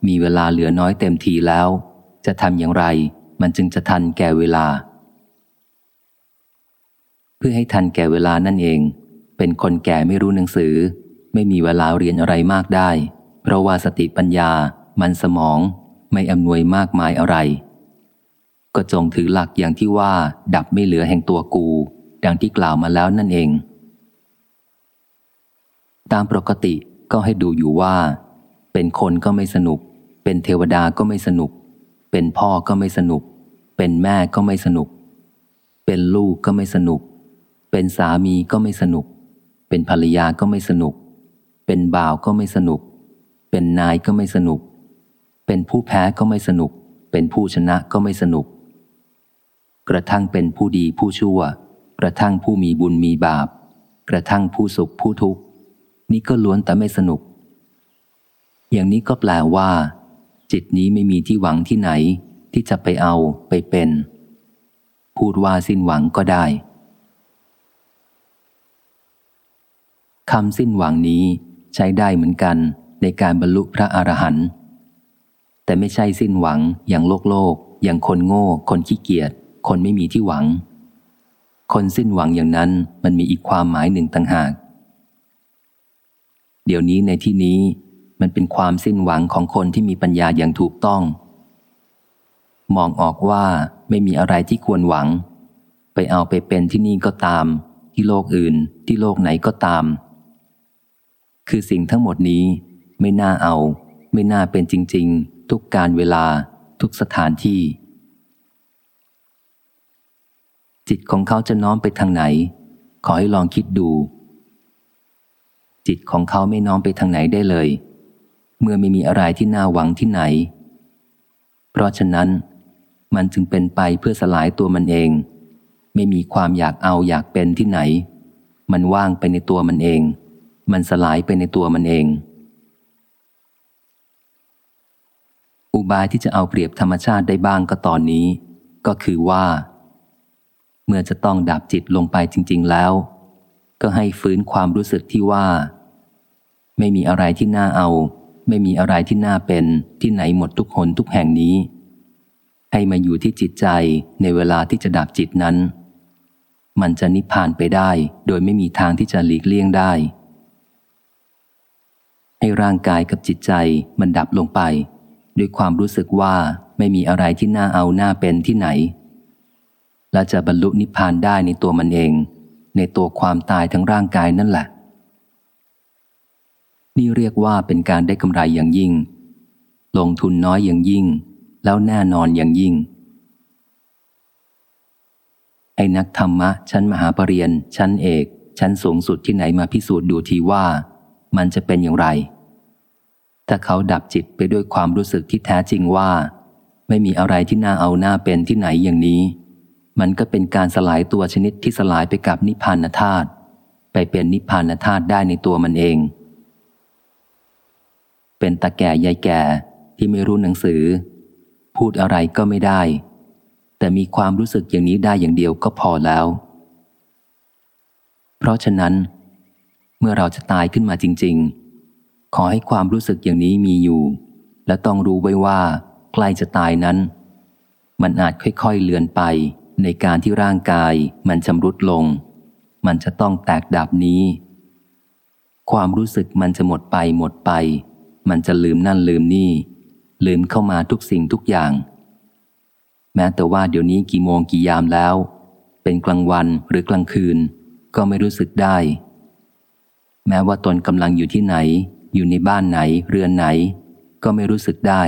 มีเวลาเหลือน้อยเต็มทีแล้ว จะทำอย่างไร มันจึงจะทันแก่เวลา เพื่อให้ทันแก่เวลานั่นเอง เป็นคนแก่ไม่รู้หนังสือ ไม่มีเวลาเรียนอะไรมากได้ เพราะว่าสติปัญญา มันสมอง ไม่อำนวยมากมายอะไร ก็จงถือหลักอย่างที่ว่า ดับไม่เหลือแห่งตัวกู ดังที่กล่าวมาแล้วนั่นเอง ตามปกติก็ให้ดูอยู่ว่า เป็นคนก็ไม่สนุก เป็นเทวดาก็ไม่สนุก เป็นพ่อก็ไม่สนุก เป็นแม่ก็ไม่สนุก เป็นลูกก็ไม่สนุก เป็นสามีก็ไม่สนุก เป็นภรรยาก็ไม่สนุก เป็นบ่าวก็ไม่สนุก เป็นนายก็ไม่สนุก เป็นผู้แพ้ก็ไม่สนุก เป็นผู้ชนะก็ไม่สนุก กระทั่งเป็นผู้ดีผู้ชั่ว กระทั่งผู้มีบุญมีบาป กระทั่งผู้สุขผู้ทุกข์ นี่ก็ล้วนแต่ไม่สนุก อย่างนี้ก็แปลว่า จิตนี้ไม่มีที่หวังที่ไหน ที่จะไปเอาไปเป็น พูดว่าสิ้นหวังก็ได้คำสิ้นหวังนี้ใช้ได้เหมือนกันในการบรรลุพระอรหันต์แต่ไม่ใช่สิ้นหวังอย่างโลกโลก อย่างคนโง่ คนขี้เกียจ คนไม่มีที่หวัง คนสิ้นหวังอย่างนั้นมันมีอีกความหมายหนึ่งต่างหาก เดี๋ยวนี้ในที่นี้มันเป็นความสิ้นหวังของคนที่มีปัญญาอย่างถูกต้อง มองออกว่าไม่มีอะไรที่ควรหวัง ไปเอาไปเป็นที่นี่ก็ตาม ที่โลกอื่น ที่โลกไหนก็ตาม คือสิ่งทั้งหมดนี้ไม่น่าเอา ไม่น่าเป็นจริง ๆ ทุกการเวลา ทุกสถานที่ จิตของเขาจะน้อมไปทางไหน ขอให้ลองคิดดู จิตของเขาไม่น้อมไปทางไหนได้เลย เมื่อไม่มีอะไรที่น่าหวังที่ไหน เพราะฉะนั้นมันจึงเป็นไปเพื่อสลายตัวมันเอง ไม่มีความอยากเอาอยากเป็นที่ไหน มันว่างไปในตัวมันเอง มันสลายไปในตัวมันเอง อุบายที่จะเอาเปรียบธรรมชาติได้บ้างก็ตอนนี้ ก็คือว่า เมื่อจะต้องดับจิตลงไปจริง ๆ แล้ว ก็ให้ฟื้นความรู้สึกที่ว่า ไม่มีอะไรที่น่าเอา ไม่มีอะไรที่น่าเป็นที่ไหนหมดทุกคนทุกแห่งนี้ ให้มาอยู่ที่จิตใจในเวลาที่จะดับจิตนั้น มันจะนิพพานไปได้ โดยไม่มีทางที่จะหลีกเลี่ยงได้ ให้ร่างกายกับจิตใจมันดับลงไป ด้วยความรู้สึกว่าไม่มีอะไรที่น่าเอาหน้าเป็นที่ไหน และจะบรรลุนิพพานได้ในตัวมันเอง ในตัวความตายทั้งร่างกายนั่นแหละ นี่เรียกว่าเป็นการได้กำไรอย่างยิ่ง ลงทุนน้อยอย่างยิ่ง แล้วแน่นอนอย่างยิ่งไอ้นักธรรมะ ชั้นมหาปรริญญาชั้นเอก ชั้นสูงสุดที่ไหนมาพิสูจน์ดูทีว่า มันจะเป็นอย่างไร ถ้าเขาดับจิตไปด้วยความรู้สึกที่แท้จริงว่า ไม่มีอะไรที่น่าเอาหน้าเป็นที่ไหนอย่างนี้ มันก็เป็นการสลายตัวชนิดที่สลายไปกับนิพพานธาตุไปเป็นนิพพานธาตุได้ในตัวมันเอง เป็นตาแก่ยายแก่ที่ไม่รู้หนังสือ พูดอะไรก็ไม่ได้ แต่มีความรู้สึกอย่างนี้ได้อย่างเดียวก็พอแล้ว เพราะฉะนั้น เมื่อเราจะตายขึ้นมาจริง ๆ ขอให้ความรู้สึกอย่างนี้มีอยู่ และต้องรู้ไว้ว่า ใกล้จะตายนั้น มันอาจค่อยๆเลือนไป ในการที่ร่างกายมันชำรุดลง มันจะต้องแตกดับนี้ ความรู้สึกมันจะหมดไปหมดไป มันจะลืมนั่นลืมนี่ ลืมเข้ามาทุกสิ่งทุกอย่าง แม้แต่ว่าเดี๋ยวนี้กี่โมงกี่ยามแล้ว เป็นกลางวันหรือกลางคืน ก็ไม่รู้สึกได้ แม้ว่าตนกำลังอยู่ที่ไหน อยู่ในบ้านไหน เรือนไหน ก็ไม่รู้สึกได้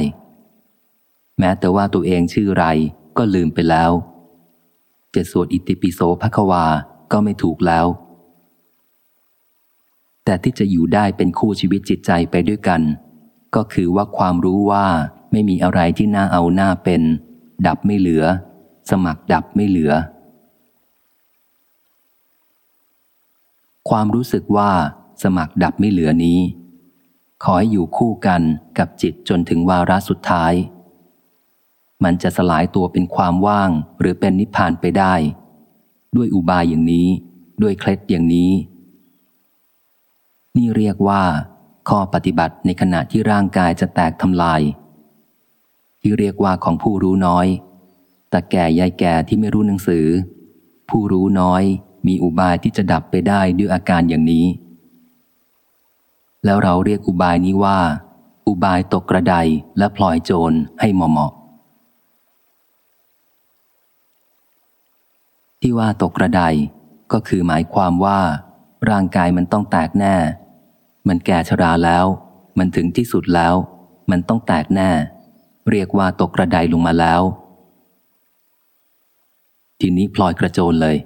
แม้แต่ว่าตัวเองชื่อไรก็ลืมไปแล้ว จะสวดอิติปิโสภควาก็ไม่ถูกแล้ว แต่ที่จะอยู่ได้เป็นคู่ชีวิตจิตใจไปด้วยกัน ก็คือว่าความรู้ว่าไม่มีอะไรที่น่าเอาหน้าเป็น ดับไม่เหลือ สมัครดับไม่เหลือ ความรู้สึกว่าสมัครดับไม่เหลือนี้ ขอให้อยู่คู่กันกับจิตจนถึงวาระสุดท้าย มันจะสลายตัวเป็นความว่างหรือเป็นนิพพานไปได้ ด้วยอุบายอย่างนี้ ด้วยเคล็ดอย่างนี้ นี่เรียกว่า ข้อปฏิบัติในขณะที่ร่างกายจะแตกทำลาย ที่เรียกว่าของผู้รู้น้อย แต่แก่ยายแก่ที่ไม่รู้หนังสือ ผู้รู้น้อยมีอุบายที่จะดับไปได้ด้วยอาการอย่างนี้ แล้วเราเรียกอุบายนี้ว่า อุบายตกกระไดและพลอยโจรให้เหมาะ ที่ว่าตกกระไดก็คือหมายความว่า ร่างกายมันต้องแตกแน่ มันแก่ชราแล้ว มันถึงที่สุดแล้ว มันต้องแตกแน่ เรียกว่าตกกระไดลงมาแล้ว ทีนี้พลอยกระโจนเลย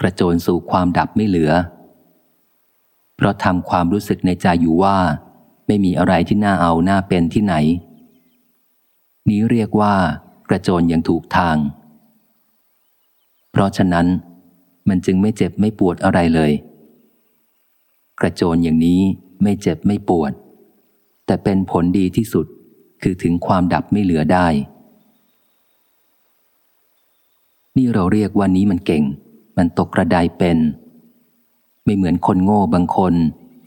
กระโจนสู่ความดับไม่เหลือ เพราะทำความรู้สึกในใจอยู่ว่า ไม่มีอะไรที่น่าเอาหน้าเป็นที่ไหน นี้เรียกว่ากระโจนอย่างถูกทาง เพราะฉะนั้นมันจึงไม่เจ็บไม่ปวดอะไรเลย กระโจนอย่างนี้ไม่เจ็บไม่ปวด แต่เป็นผลดีที่สุดคือถึงความดับไม่เหลือได้ นี่เราเรียกว่านี้มันเก่ง มันตกกระไดเป็น ไม่เหมือนคนโง่บางคน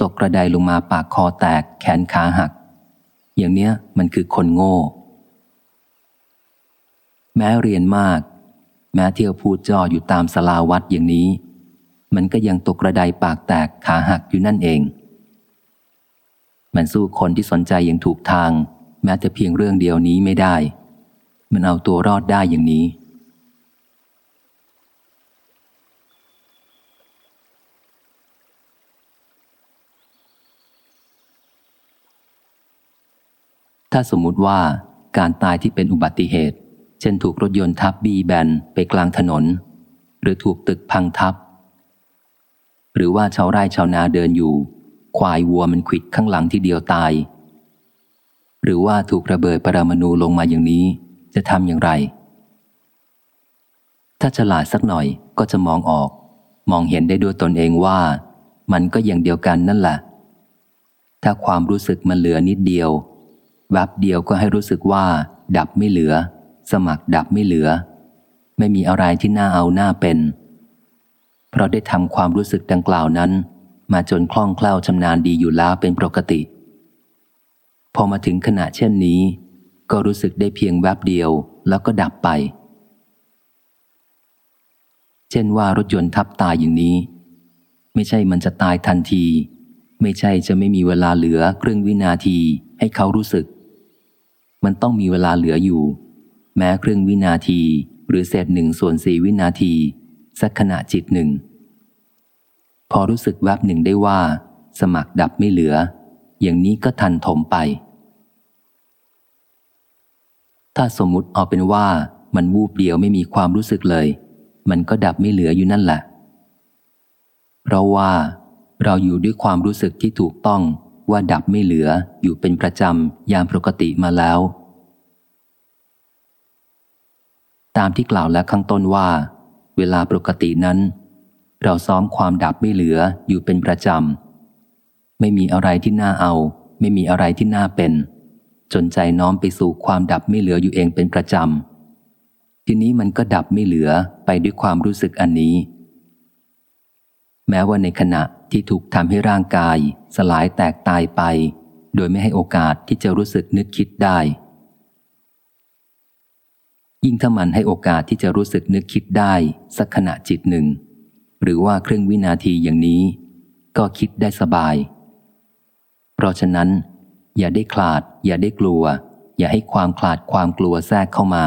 ตกกระไดลงมาปากคอแตกแขนขาหัก อย่างเนี้ยมันคือคนโง่ แม้เรียนมาก แม้เที่ยวพูดจ่ออยู่ตามสลาวัดอย่างนี้ มันก็ยังตกกระไดปากแตกขาหักอยู่นั่นเอง มันสู้คนที่สนใจอย่างถูกทาง แม้แต่เพียงเรื่องเดียวนี้ไม่ได้ มันเอาตัวรอดได้อย่างนี้ ถ้าสมมุติว่าการตายที่เป็นอุบัติเหตุ เช่นถูกรถยนต์ทับบีแบนไปกลางถนน หรือถูกตึกพังทับ หรือว่าชาวไร่ชาวนาเดินอยู่ ควายวัวมันขิดข้างหลังที่เดียวตาย หรือว่าถูกระเบิดปรมาณูลงมาอย่างนี้จะทำอย่างไร ถ้าฉลาดสักหน่อยก็จะมองออก มองเห็นได้ด้วยตนเองว่า มันก็อย่างเดียวกันนั่นแหละ ถ้าความรู้สึกมันเหลือนิดเดียวแวบเดียวก็ให้รู้สึกว่า ดับไม่เหลือ สมัครดับไม่เหลือ ไม่มีอะไรที่น่าเอาหน้าเป็น เพราะได้ทำความรู้สึกดังกล่าวนั้น มาจนคล่องแคล่วชำนาญดีอยู่แล้วเป็นปกติ พอมาถึงขณะเช่นนี้ ก็รู้สึกได้เพียงแวบเดียวแล้วก็ดับไป เช่นว่ารถยนต์ทับตายอย่างนี้ ไม่ใช่มันจะตายทันที ไม่ใช่จะไม่มีเวลาเหลือครึ่งวินาทีให้เขารู้สึก มันต้องมีเวลาเหลืออยู่ แม้ครึ่งวินาที หรือเศษหนึ่งส่วนสี่วินาที สักขณะจิตหนึ่ง พอรู้สึกแวบหนึ่งได้ว่า สมัครดับไม่เหลือ อย่างนี้ก็ทันถมไป ถ้าสมมุติเอาเป็นว่ามันวูบเดียวไม่มีความรู้สึกเลย มันก็ดับไม่เหลืออยู่นั่นแหละ เพราะว่าเราอยู่ด้วยความรู้สึกที่ถูกต้องว่าดับไม่เหลืออยู่เป็นประจำยามปกติมาแล้ว ตามที่กล่าวแล้วข้างต้นว่า เวลาปกตินั้น เราซ้อมความดับไม่เหลืออยู่เป็นประจำ ไม่มีอะไรที่น่าเอา ไม่มีอะไรที่น่าเป็น จนใจน้อมไปสู่ความดับไม่เหลืออยู่เองเป็นประจำ ทีนี้มันก็ดับไม่เหลือไปด้วยความรู้สึกอันนี้ แม้ว่าในขณะที่ถูกทำให้ร่างกาย สลายแตกตายไป โดยไม่ให้โอกาสที่จะรู้สึกนึกคิดได้ ยิ่งถ้ามันให้โอกาสที่จะรู้สึกนึกคิดได้ สักขณะจิตหนึ่ง หรือว่าครึ่งวินาทีอย่างนี้ ก็คิดได้สบาย เพราะฉะนั้น อย่าได้คลาด อย่าได้กลัว อย่าให้ความคลาดความกลัวแทรกเข้ามา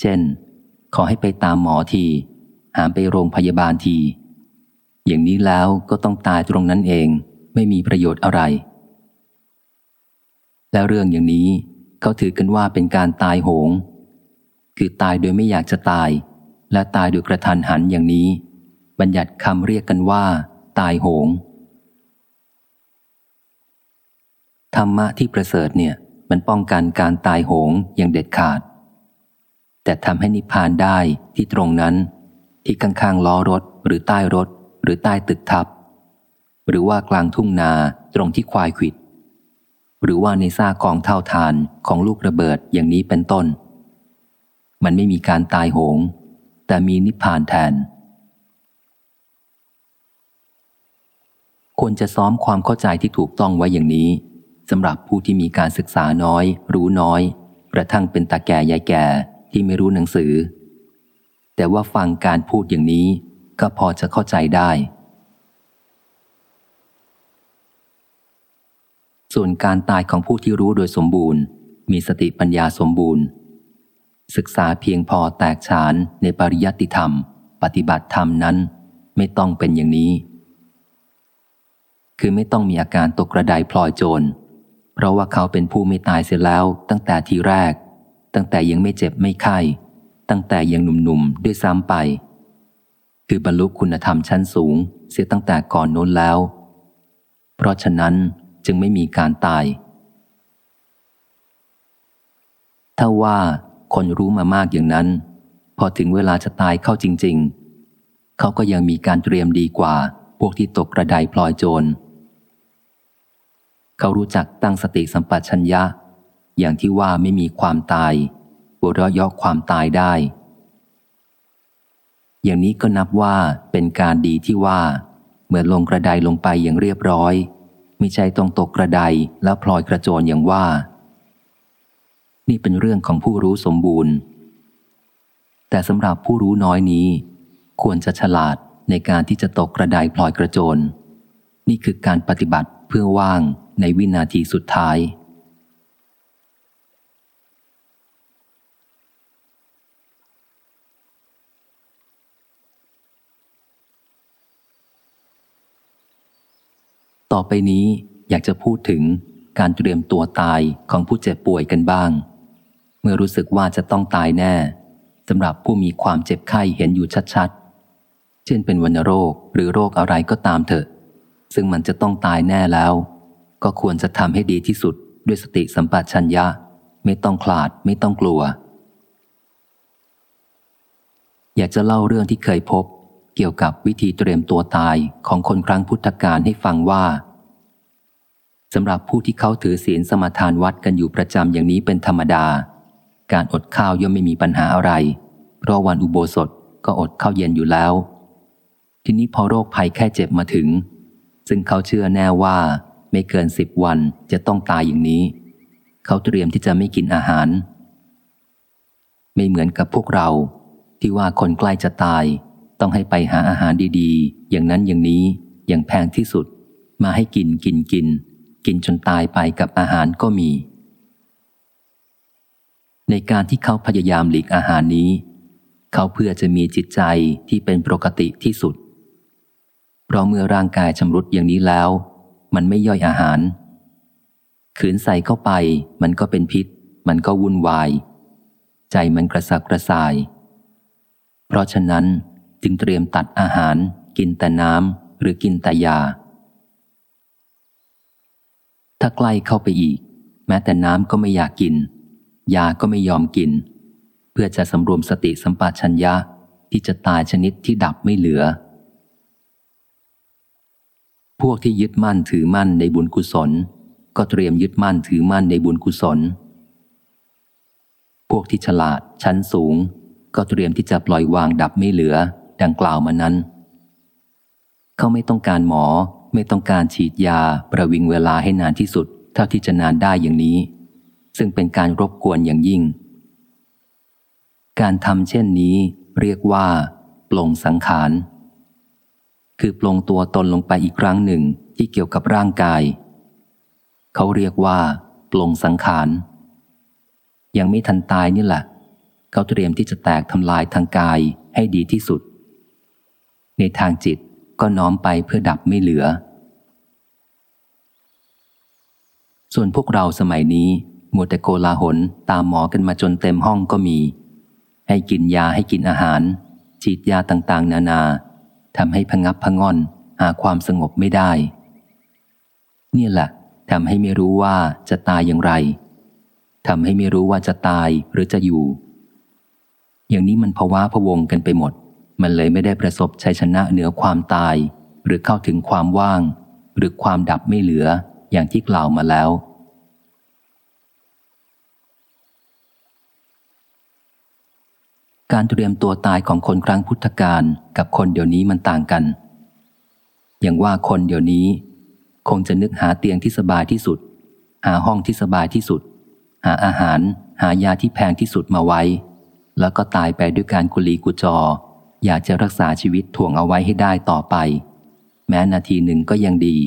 เช่น ขอให้ไปตามหมอที หามไปโรงพยาบาลที อย่างนี้แล้วก็ต้องตายตรงนั้นเอง ไม่มีประโยชน์อะไร แล้วเรื่องอย่างนี้ เขาถือกันว่าเป็นการตายโหง คือตายโดยไม่อยากจะตาย และตายโดยกระทันหันอย่างนี้ บัญญัติคำเรียกกันว่า ตายโหง ธรรมะที่ประเสริฐเนี่ย มันป้องกันการตายโหงอย่างเด็ดขาด แต่ทำให้นิพพานได้ที่ตรงนั้น ที่ข้างๆล้อรถหรือใต้รถ หรือใต้ตึกทับ หรือว่ากลางทุ่งนาตรงที่ควายขิด หรือว่าในซากกองเท่าทานของลูกระเบิดอย่างนี้เป็นต้น มันไม่มีการตายโหง แต่มีนิพพานแทน ควรจะซ้อมความเข้าใจที่ถูกต้องไว้อย่างนี้สำหรับผู้ที่มีการศึกษาน้อย รู้น้อยกระทั่งเป็นตาแก่ยายแก่ที่ไม่รู้หนังสือ แต่ว่าฟังการพูดอย่างนี้ก็พอจะเข้าใจได้ ส่วนการตายของผู้ที่รู้โดยสมบูรณ์ มีสติปัญญาสมบูรณ์ ศึกษาเพียงพอแตกฉานในปริยัติธรรม ปฏิบัติธรรมนั้นไม่ต้องเป็นอย่างนี้ คือไม่ต้องมีอาการตกกระไดพลอยโจร เพราะว่าเขาเป็นผู้ไม่ตายเสียแล้วตั้งแต่ทีแรก ตั้งแต่ยังไม่เจ็บไม่ไข้ตั้งแต่ยังหนุ่มๆด้วยซ้ำไป คือบรรลุคุณธรรมชั้นสูงเสียตั้งแต่ก่อนโน้นแล้ว เพราะฉะนั้น จึงไม่มีการตาย ถ้าว่าคนรู้มามากอย่างนั้น พอถึงเวลาจะตายเข้าจริง ๆ เขาก็ยังมีการเตรียมดีกว่า พวกที่ตกกระไดพลอยโจร เขารู้จักตั้งสติสัมปชัญญะ อย่างที่ว่าไม่มีความตายหัวเราะยอความตายได้ อย่างนี้ก็นับว่าเป็นการดีที่ว่า เมื่อลงกระไดลงไปอย่างเรียบร้อย มิใช่ต้องตกกระไดแล้วพลอยกระโจนอย่างว่า นี่เป็นเรื่องของผู้รู้สมบูรณ์ แต่สำหรับผู้รู้น้อยนี้ ควรจะฉลาดในการที่จะตกกระไดพลอยกระโจน นี่คือการปฏิบัติเพื่อว่างในวินาทีสุดท้าย ต่อไปนี้อยากจะพูดถึงการเตรียมตัวตายของผู้เจ็บป่วยกันบ้าง เมื่อรู้สึกว่าจะต้องตายแน่สำหรับผู้มีความเจ็บไข้เห็นอยู่ชัดๆ เช่นเป็นวัณโรคหรือโรคอะไรก็ตามเถอะ ซึ่งมันจะต้องตายแน่แล้ว ก็ควรจะทำให้ดีที่สุดด้วยสติสัมปชัญญะ ไม่ต้องคลาดไม่ต้องกลัว อยากจะเล่าเรื่องที่เคยพบ เกี่ยวกับวิธีเตรียมตัวตายของคนครั้งพุทธกาลให้ฟังว่าสำหรับผู้ที่เขาถือศีลสมาทานวัดกันอยู่ประจำอย่างนี้เป็นธรรมดา การอดข้าวย่อมไม่มีปัญหาอะไร เพราะวันอุโบสถก็อดข้าวเย็นอยู่แล้ว ทีนี้พอโรคภัยแค่เจ็บมาถึง ซึ่งเขาเชื่อแน่ว่าไม่เกินสิบวันจะต้องตายอย่างนี้ เขาเตรียมที่จะไม่กินอาหาร ไม่เหมือนกับพวกเราที่ว่าคนใกล้จะตาย ต้องให้ไปหาอาหารดีๆ อย่างนั้นอย่างนี้อย่างแพงที่สุด มาให้กินกินกิน กินจนตายไปกับอาหารก็มี ในการที่เขาพยายามหลีกอาหารนี้ เขาเพื่อจะมีจิตใจที่เป็นปกติที่สุด เพราะเมื่อร่างกายชำรุดอย่างนี้แล้ว มันไม่ย่อยอาหาร ขืนใส่เข้าไปมันก็เป็นพิษ มันก็วุ่นวาย ใจมันกระสับกระส่าย เพราะฉะนั้น จึงเตรียมตัดอาหาร กินแต่น้ำหรือกินแต่ยา ถ้าใกล้เข้าไปอีก แม้แต่น้ำก็ไม่อยากกิน ยาก็ไม่ยอมกิน เพื่อจะสำรวมสติสัมปชัญญะที่จะตายชนิดที่ดับไม่เหลือ พวกที่ยึดมั่นถือมั่นในบุญกุศล ก็เตรียมยึดมั่นถือมั่นในบุญกุศล พวกที่ฉลาดชั้นสูง ก็เตรียมที่จะปล่อยวางดับไม่เหลือ ดังกล่าวมานั้น เขาไม่ต้องการหมอ ไม่ต้องการฉีดยาประวิงเวลาให้นานที่สุด เท่าที่จะนานได้อย่างนี้ ซึ่งเป็นการรบกวนอย่างยิ่ง การทำเช่นนี้เรียกว่า ปลงสังขาร คือปลงตัวตนลงไปอีกครั้งหนึ่งที่เกี่ยวกับร่างกาย เขาเรียกว่า ปลงสังขาร ยังไม่ทันตายนี่แหละเขาเตรียมที่จะแตกทำลายทางกายให้ดีที่สุด ในทางจิตก็น้อมไปเพื่อดับไม่เหลือ ส่วนพวกเราสมัยนี้มัวแต่โกลาหลตามหมอกันมาจนเต็มห้องก็มี ให้กินยาให้กินอาหาร ฉีดยาต่างๆ นานาทำให้พงับพงอนหาความสงบไม่ได้ เนี่ยแหละทำให้ไม่รู้ว่าจะตายอย่างไรทำให้ไม่รู้ว่าจะตายหรือจะอยู่ อย่างนี้มันภาวะพวงกันไปหมด มันเลยไม่ได้ประสบชัยชนะเหนือความตาย หรือเข้าถึงความว่าง หรือความดับไม่เหลืออย่างที่กล่าวมาแล้ว การเตรียมตัวตายของคนครั้งพุทธกาลกับคนเดี๋ยวนี้มันต่างกัน อย่างว่าคนเดี๋ยวนี้ คงจะนึกหาเตียงที่สบายที่สุด หาห้องที่สบายที่สุด หาอาหาร หายาที่แพงที่สุดมาไว้ แล้วก็ตายไปด้วยการกุลีกุจอ อยากจะรักษาชีวิตถ่วงเอาไว้ให้ได้ต่อไป แม้นาทีหนึ่งก็ยังดี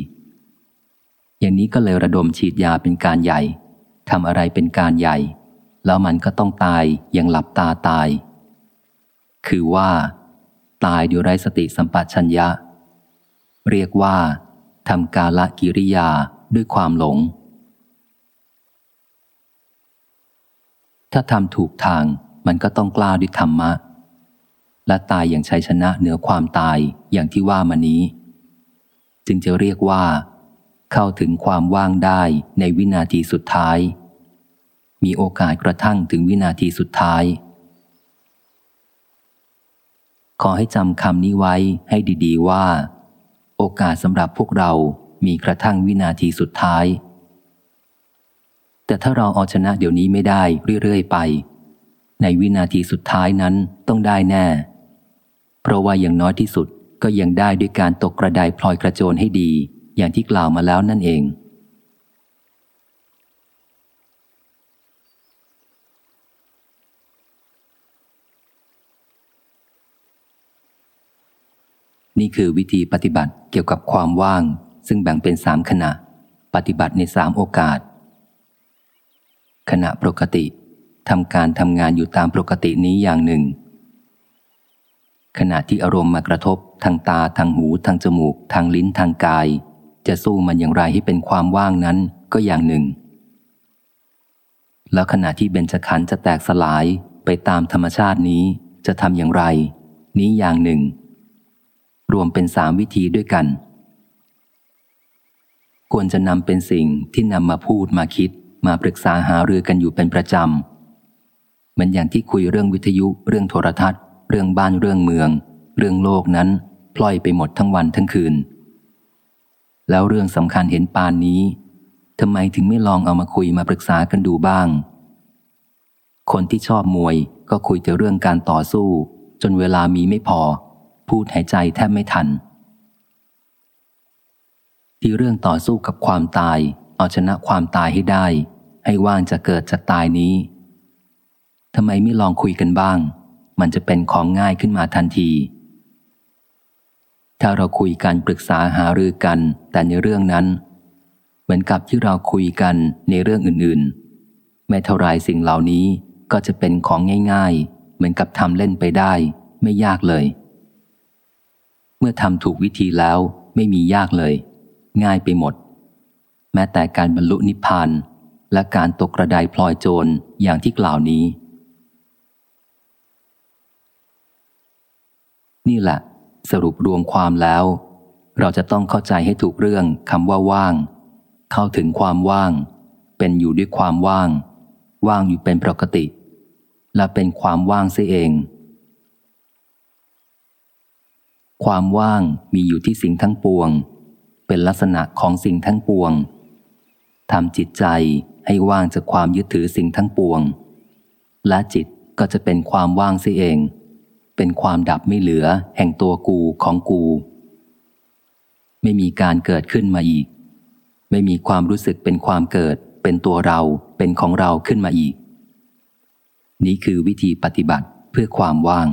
อย่างนี้ก็เลยระดมฉีดยาเป็นการใหญ่ทำอะไรเป็นการใหญ่ แล้วมันก็ต้องตายอย่างหลับตาตาย คือว่า ตายด้วยไรสติสัมปชัญญะ เรียกว่าทำกาละกิริยาด้วยความหลง ถ้าทำถูกทางมันก็ต้องกล้าด้วยธรรมะ และตายอย่างชัยชนะเหนือความตายอย่างที่ว่ามานี้ จึงจะเรียกว่า เข้าถึงความว่างได้ในวินาทีสุดท้าย มีโอกาสกระทั่งถึงวินาทีสุดท้าย ขอให้จำคำนี้ไว้ให้ดีๆว่า โอกาสสำหรับพวกเรามีกระทั่งวินาทีสุดท้าย แต่ถ้าเราเอาชนะเดี๋ยวนี้ไม่ได้เรื่อยๆไปในวินาทีสุดท้ายนั้นต้องได้แน่ เพราะว่าอย่างน้อยที่สุดก็ยังได้ด้วยการตกกระไดพลอยกระโจนให้ดี อย่างที่กล่าวมาแล้วนั่นเอง นี่คือวิธีปฏิบัติเกี่ยวกับความว่าง ซึ่งแบ่งเป็นสามขณะ ปฏิบัติในสามโอกาส ขณะปกติทำการทำงานอยู่ตามปกตินี้อย่างหนึ่ง ขณะที่อารมณ์มากระทบทางตาทางหูทางจมูก ทางลิ้นทางกาย จะสู้มันอย่างไรให้เป็นความว่างนั้นก็อย่างหนึ่ง แล้วขณะที่เบญจขันธ์จะแตกสลายไปตามธรรมชาตินี้จะทำอย่างไร นี้อย่างหนึ่ง รวมเป็นสามวิธีด้วยกัน ควรจะนำเป็นสิ่งที่นำมาพูดมาคิด มาปรึกษาหารือกันอยู่เป็นประจำเหมือนอย่างที่คุยเรื่องวิทยุเรื่องโทรทัศน์ เรื่องบ้านเรื่องเมือง เรื่องโลกนั้นพล่อยไปหมดทั้งวันทั้งคืน แล้วเรื่องสำคัญเห็นปานนี้ทำไมถึงไม่ลองเอามาคุยมาปรึกษากันดูบ้าง คนที่ชอบมวยก็คุยแต่เรื่องการต่อสู้ จนเวลามีไม่พอ พูดหายใจแทบไม่ทัน ที่เรื่องต่อสู้กับความตาย เอาชนะความตายให้ได้ ให้ว่างจะเกิดจากตายนี้ทำไมไม่ลองคุยกันบ้าง มันจะเป็นของง่ายขึ้นมาทันที ถ้าเราคุยกันปรึกษาหารือกัน แต่ในเรื่องนั้น เหมือนกับที่เราคุยกันในเรื่องอื่นๆ ไม่เท่าไรสิ่งเหล่านี้ก็จะเป็นของง่าย ๆ เหมือนกับทำเล่นไปได้ ไม่ยากเลย เมื่อทำถูกวิธีแล้วไม่มียากเลย ง่ายไปหมด แม้แต่การบรรลุนิพพานและการตกกระไดพลอยโจรอย่างที่กล่าวนี้ นี่แหละ สรุปรวมความแล้ว เราจะต้องเข้าใจให้ถูกเรื่องคำว่าว่าง เข้าถึงความว่าง เป็นอยู่ด้วยความว่าง ว่างอยู่เป็นปกติ และเป็นความว่างเสียเอง ความว่างมีอยู่ที่สิ่งทั้งปวง เป็นลักษณะของสิ่งทั้งปวงทำจิตใจให้ว่างจากความยึดถือสิ่งทั้งปวง และจิตก็จะเป็นความว่างเสียเอง เป็นความดับไม่เหลือแห่งตัวกูของกู ไม่มีการเกิดขึ้นมาอีก ไม่มีความรู้สึกเป็นความเกิด เป็นตัวเราเป็นของเราขึ้นมาอีก นี้คือวิธีปฏิบัติเพื่อความว่าง